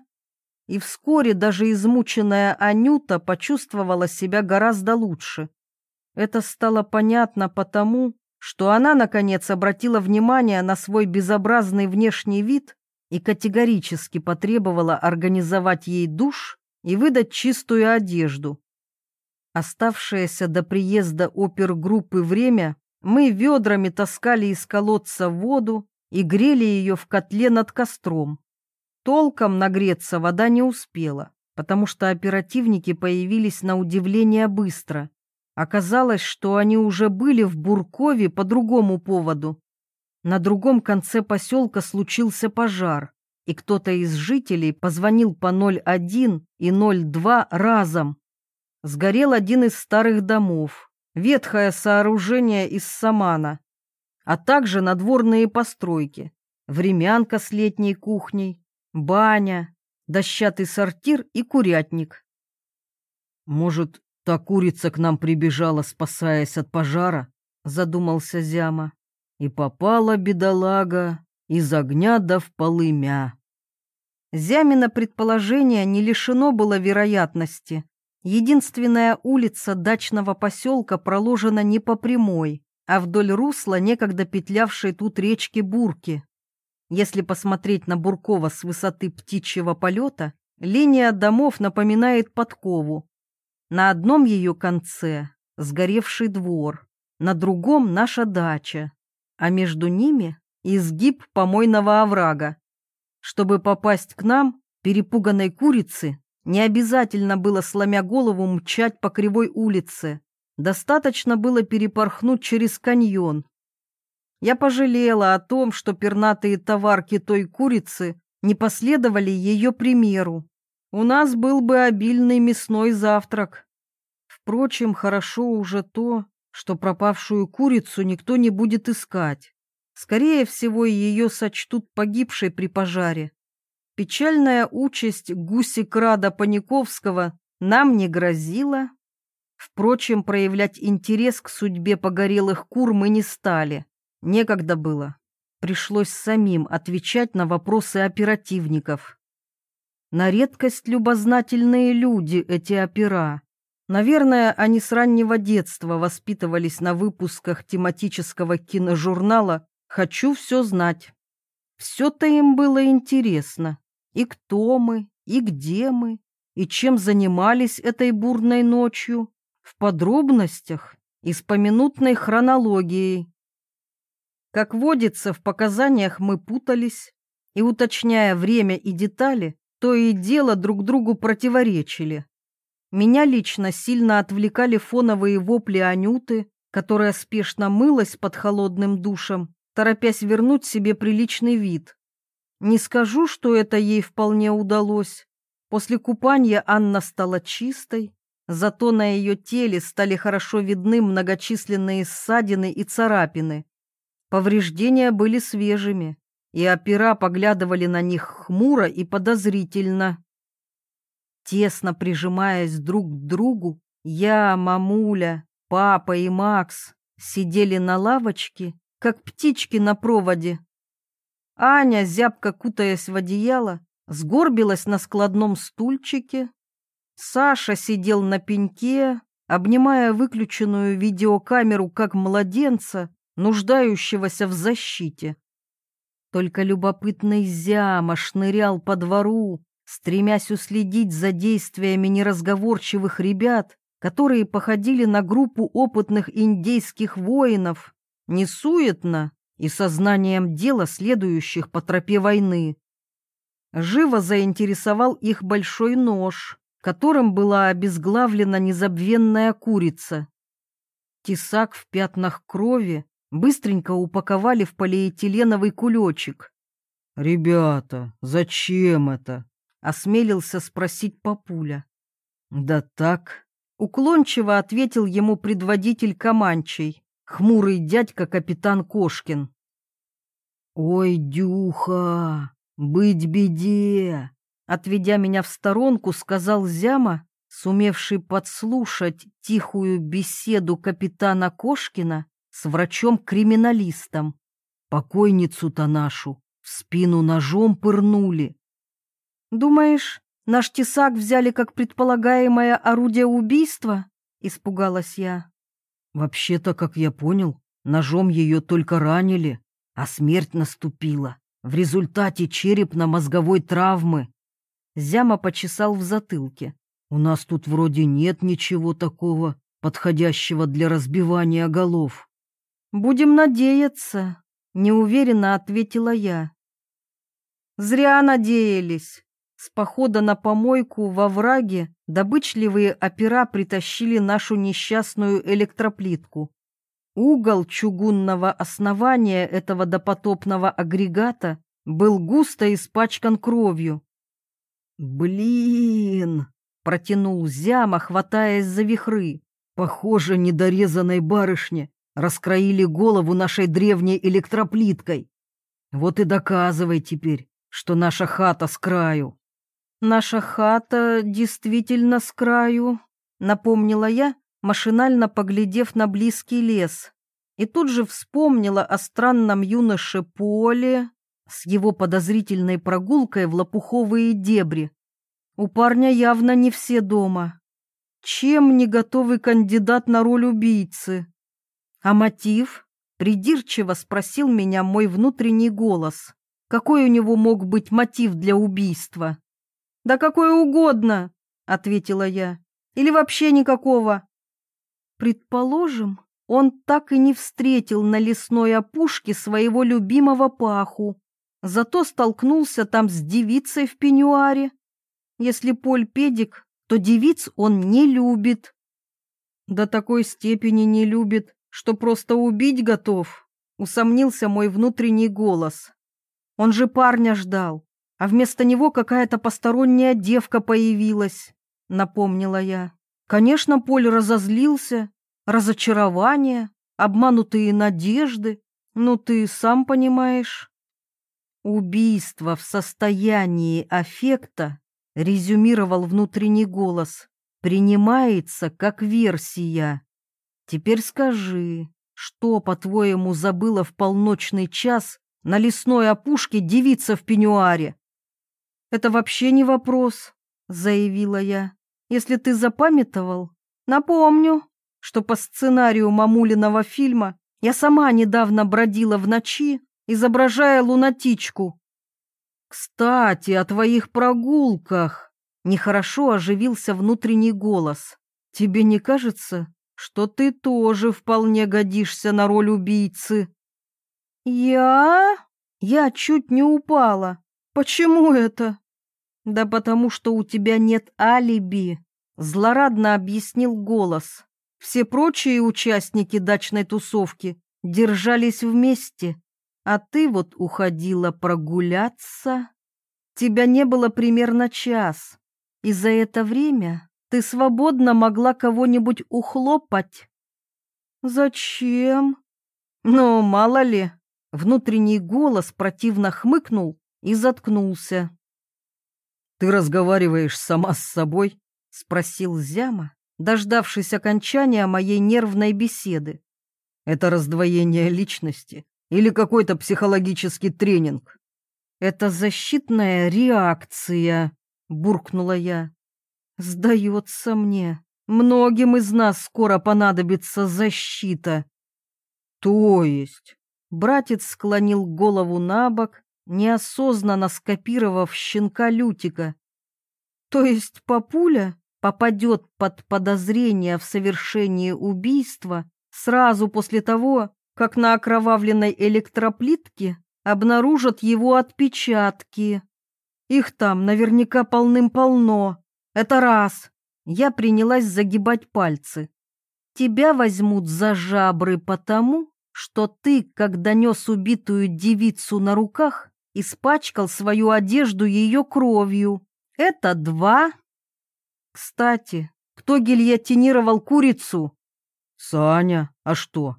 и вскоре даже измученная Анюта почувствовала себя гораздо лучше. Это стало понятно потому, что она, наконец, обратила внимание на свой безобразный внешний вид и категорически потребовала организовать ей душ и выдать чистую одежду. Оставшееся до приезда опергруппы время мы ведрами таскали из колодца воду и грели ее в котле над костром. Толком нагреться вода не успела, потому что оперативники появились на удивление быстро. Оказалось, что они уже были в Буркове по другому поводу. На другом конце поселка случился пожар, и кто-то из жителей позвонил по 01 и 02 разом. Сгорел один из старых домов, ветхое сооружение из самана, а также надворные постройки, времянка с летней кухней, баня, дощатый сортир и курятник. Может, Та курица к нам прибежала, спасаясь от пожара, задумался Зяма. И попала бедолага из огня да в полымя. Зямина предположение не лишено было вероятности. Единственная улица дачного поселка проложена не по прямой, а вдоль русла некогда петлявшей тут речки Бурки. Если посмотреть на Буркова с высоты птичьего полета, линия домов напоминает подкову, на одном ее конце сгоревший двор, на другом наша дача, а между ними изгиб помойного оврага. Чтобы попасть к нам, перепуганной курице, не обязательно было, сломя голову, мчать по кривой улице. Достаточно было перепорхнуть через каньон. Я пожалела о том, что пернатые товарки той курицы не последовали ее примеру у нас был бы обильный мясной завтрак. Впрочем, хорошо уже то, что пропавшую курицу никто не будет искать. Скорее всего, ее сочтут погибшей при пожаре. Печальная участь гуси-крада Паниковского нам не грозила. Впрочем, проявлять интерес к судьбе погорелых кур мы не стали. Некогда было. Пришлось самим отвечать на вопросы оперативников. На редкость любознательные люди эти опера. Наверное, они с раннего детства воспитывались на выпусках тематического киножурнала «Хочу все знать». Все-то им было интересно. И кто мы, и где мы, и чем занимались этой бурной ночью, в подробностях и с поминутной хронологией. Как водится, в показаниях мы путались и, уточняя время и детали, то и дело друг другу противоречили. Меня лично сильно отвлекали фоновые вопли Анюты, которая спешно мылась под холодным душем, торопясь вернуть себе приличный вид. Не скажу, что это ей вполне удалось. После купания Анна стала чистой, зато на ее теле стали хорошо видны многочисленные ссадины и царапины. Повреждения были свежими, и опера поглядывали на них хмуро и подозрительно. Тесно прижимаясь друг к другу, я, мамуля, папа и Макс сидели на лавочке, как птички на проводе. Аня, зябко кутаясь в одеяло, сгорбилась на складном стульчике. Саша сидел на пеньке, обнимая выключенную видеокамеру как младенца, нуждающегося в защите. Только любопытный Зяма шнырял по двору, стремясь уследить за действиями неразговорчивых ребят, которые походили на группу опытных индейских воинов, несуетно и сознанием дела, следующих по тропе войны. Живо заинтересовал их большой нож, которым была обезглавлена незабвенная курица. Тесак в пятнах крови быстренько упаковали в полиэтиленовый кулечек. «Ребята, зачем это?» — осмелился спросить папуля. «Да так», — уклончиво ответил ему предводитель Каманчей хмурый дядька капитан Кошкин. «Ой, Дюха, быть беде!» Отведя меня в сторонку, сказал Зяма, сумевший подслушать тихую беседу капитана Кошкина с врачом-криминалистом. Покойницу-то нашу в спину ножом пырнули. «Думаешь, наш тесак взяли как предполагаемое орудие убийства?» — испугалась я. Вообще-то, как я понял, ножом ее только ранили, а смерть наступила в результате черепно-мозговой травмы. Зяма почесал в затылке. У нас тут вроде нет ничего такого, подходящего для разбивания голов. Будем надеяться, неуверенно ответила я. Зря надеялись. С похода на помойку во враге добычливые опера притащили нашу несчастную электроплитку. Угол чугунного основания этого допотопного агрегата был густо испачкан кровью. «Блин!» — протянул Зяма, хватаясь за вихры. «Похоже, недорезанной барышне раскроили голову нашей древней электроплиткой. Вот и доказывай теперь, что наша хата с краю». «Наша хата действительно с краю», — напомнила я, машинально поглядев на близкий лес. И тут же вспомнила о странном юноше Поле с его подозрительной прогулкой в лопуховые дебри. У парня явно не все дома. Чем не готовый кандидат на роль убийцы? А мотив? Придирчиво спросил меня мой внутренний голос. Какой у него мог быть мотив для убийства? «Да какое угодно», — ответила я. «Или вообще никакого». Предположим, он так и не встретил на лесной опушке своего любимого паху, зато столкнулся там с девицей в пеньюаре. Если Поль педик, то девиц он не любит. До такой степени не любит, что просто убить готов, усомнился мой внутренний голос. Он же парня ждал а вместо него какая-то посторонняя девка появилась, напомнила я. Конечно, Поль разозлился, разочарование, обманутые надежды, ну ты сам понимаешь. Убийство в состоянии аффекта, резюмировал внутренний голос, принимается как версия. Теперь скажи, что, по-твоему, забыла в полночный час на лесной опушке девица в пеньюаре? «Это вообще не вопрос», — заявила я. «Если ты запамятовал, напомню, что по сценарию мамулиного фильма я сама недавно бродила в ночи, изображая лунатичку». «Кстати, о твоих прогулках!» Нехорошо оживился внутренний голос. «Тебе не кажется, что ты тоже вполне годишься на роль убийцы?» Я? Я чуть не упала. Почему это? Да потому что у тебя нет алиби, злорадно объяснил голос. Все прочие участники дачной тусовки держались вместе, а ты вот уходила прогуляться. Тебя не было примерно час, и за это время ты свободно могла кого-нибудь ухлопать. Зачем? Ну, мало ли. Внутренний голос противно хмыкнул и заткнулся. Ты разговариваешь сама с собой? спросил Зяма, дождавшись окончания моей нервной беседы. Это раздвоение личности или какой-то психологический тренинг? Это защитная реакция, буркнула я. Сдается мне, многим из нас скоро понадобится защита. То есть? Братец склонил голову на бок, неосознанно скопировав щенка Лютика. То есть папуля попадет под подозрение в совершении убийства сразу после того, как на окровавленной электроплитке обнаружат его отпечатки. Их там наверняка полным-полно. Это раз. Я принялась загибать пальцы. Тебя возьмут за жабры потому, что ты, когда нес убитую девицу на руках, испачкал свою одежду ее кровью. Это два. Кстати, кто гильотинировал курицу? Саня, а что?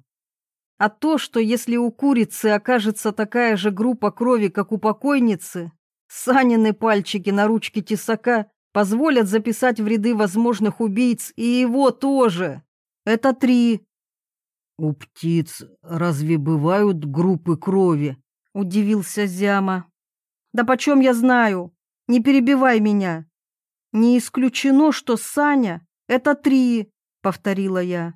А то, что если у курицы окажется такая же группа крови, как у покойницы, Санины пальчики на ручке тесака позволят записать в ряды возможных убийц и его тоже. Это три. У птиц разве бывают группы крови? Удивился Зяма. Да почем я знаю? Не перебивай меня. Не исключено, что Саня — это три, повторила я.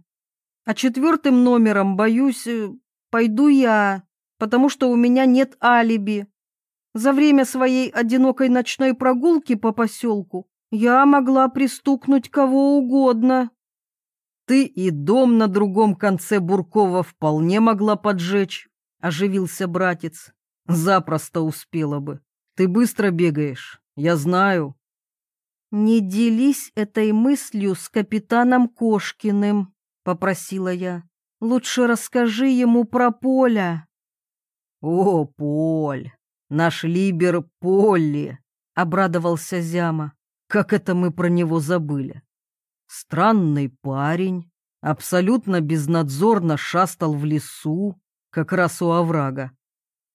А четвертым номером, боюсь, э, пойду я, потому что у меня нет алиби. За время своей одинокой ночной прогулки по поселку я могла пристукнуть кого угодно. Ты и дом на другом конце Буркова вполне могла поджечь, оживился братец. Запросто успела бы. Ты быстро бегаешь, я знаю. Не делись этой мыслью с капитаном Кошкиным. — попросила я. «Лучше расскажи ему про Поля». «О, Поль! Наш Либер Полли!» — обрадовался Зяма. «Как это мы про него забыли!» Странный парень, абсолютно безнадзорно шастал в лесу, как раз у оврага.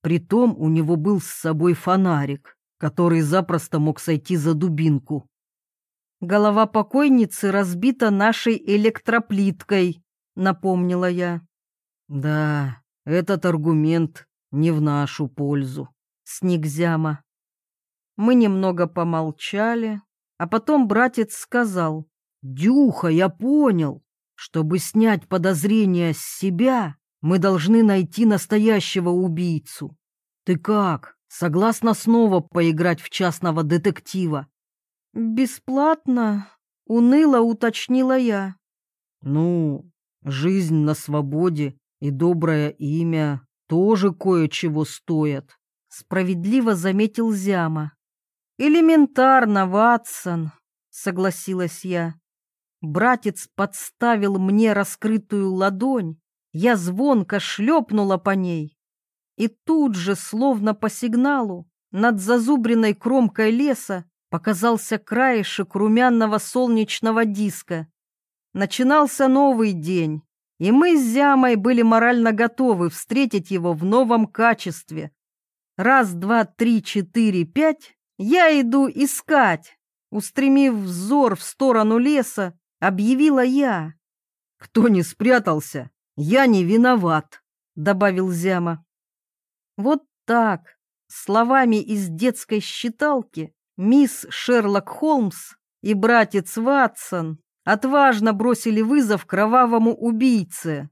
Притом у него был с собой фонарик, который запросто мог сойти за дубинку. Голова покойницы разбита нашей электроплиткой, напомнила я. Да, этот аргумент не в нашу пользу, сник Зяма. Мы немного помолчали, а потом братец сказал. «Дюха, я понял. Чтобы снять подозрения с себя, мы должны найти настоящего убийцу. Ты как, согласна снова поиграть в частного детектива?» «Бесплатно?» — уныло уточнила я. «Ну, жизнь на свободе и доброе имя тоже кое-чего стоят», — справедливо заметил Зяма. «Элементарно, Ватсон», — согласилась я. Братец подставил мне раскрытую ладонь, я звонко шлепнула по ней. И тут же, словно по сигналу, над зазубренной кромкой леса показался краешек румяного солнечного диска. Начинался новый день, и мы с Зямой были морально готовы встретить его в новом качестве. Раз, два, три, четыре, пять, я иду искать. Устремив взор в сторону леса, объявила я. «Кто не спрятался, я не виноват», — добавил Зяма. Вот так, словами из детской считалки, Мисс Шерлок Холмс и братец Ватсон отважно бросили вызов кровавому убийце.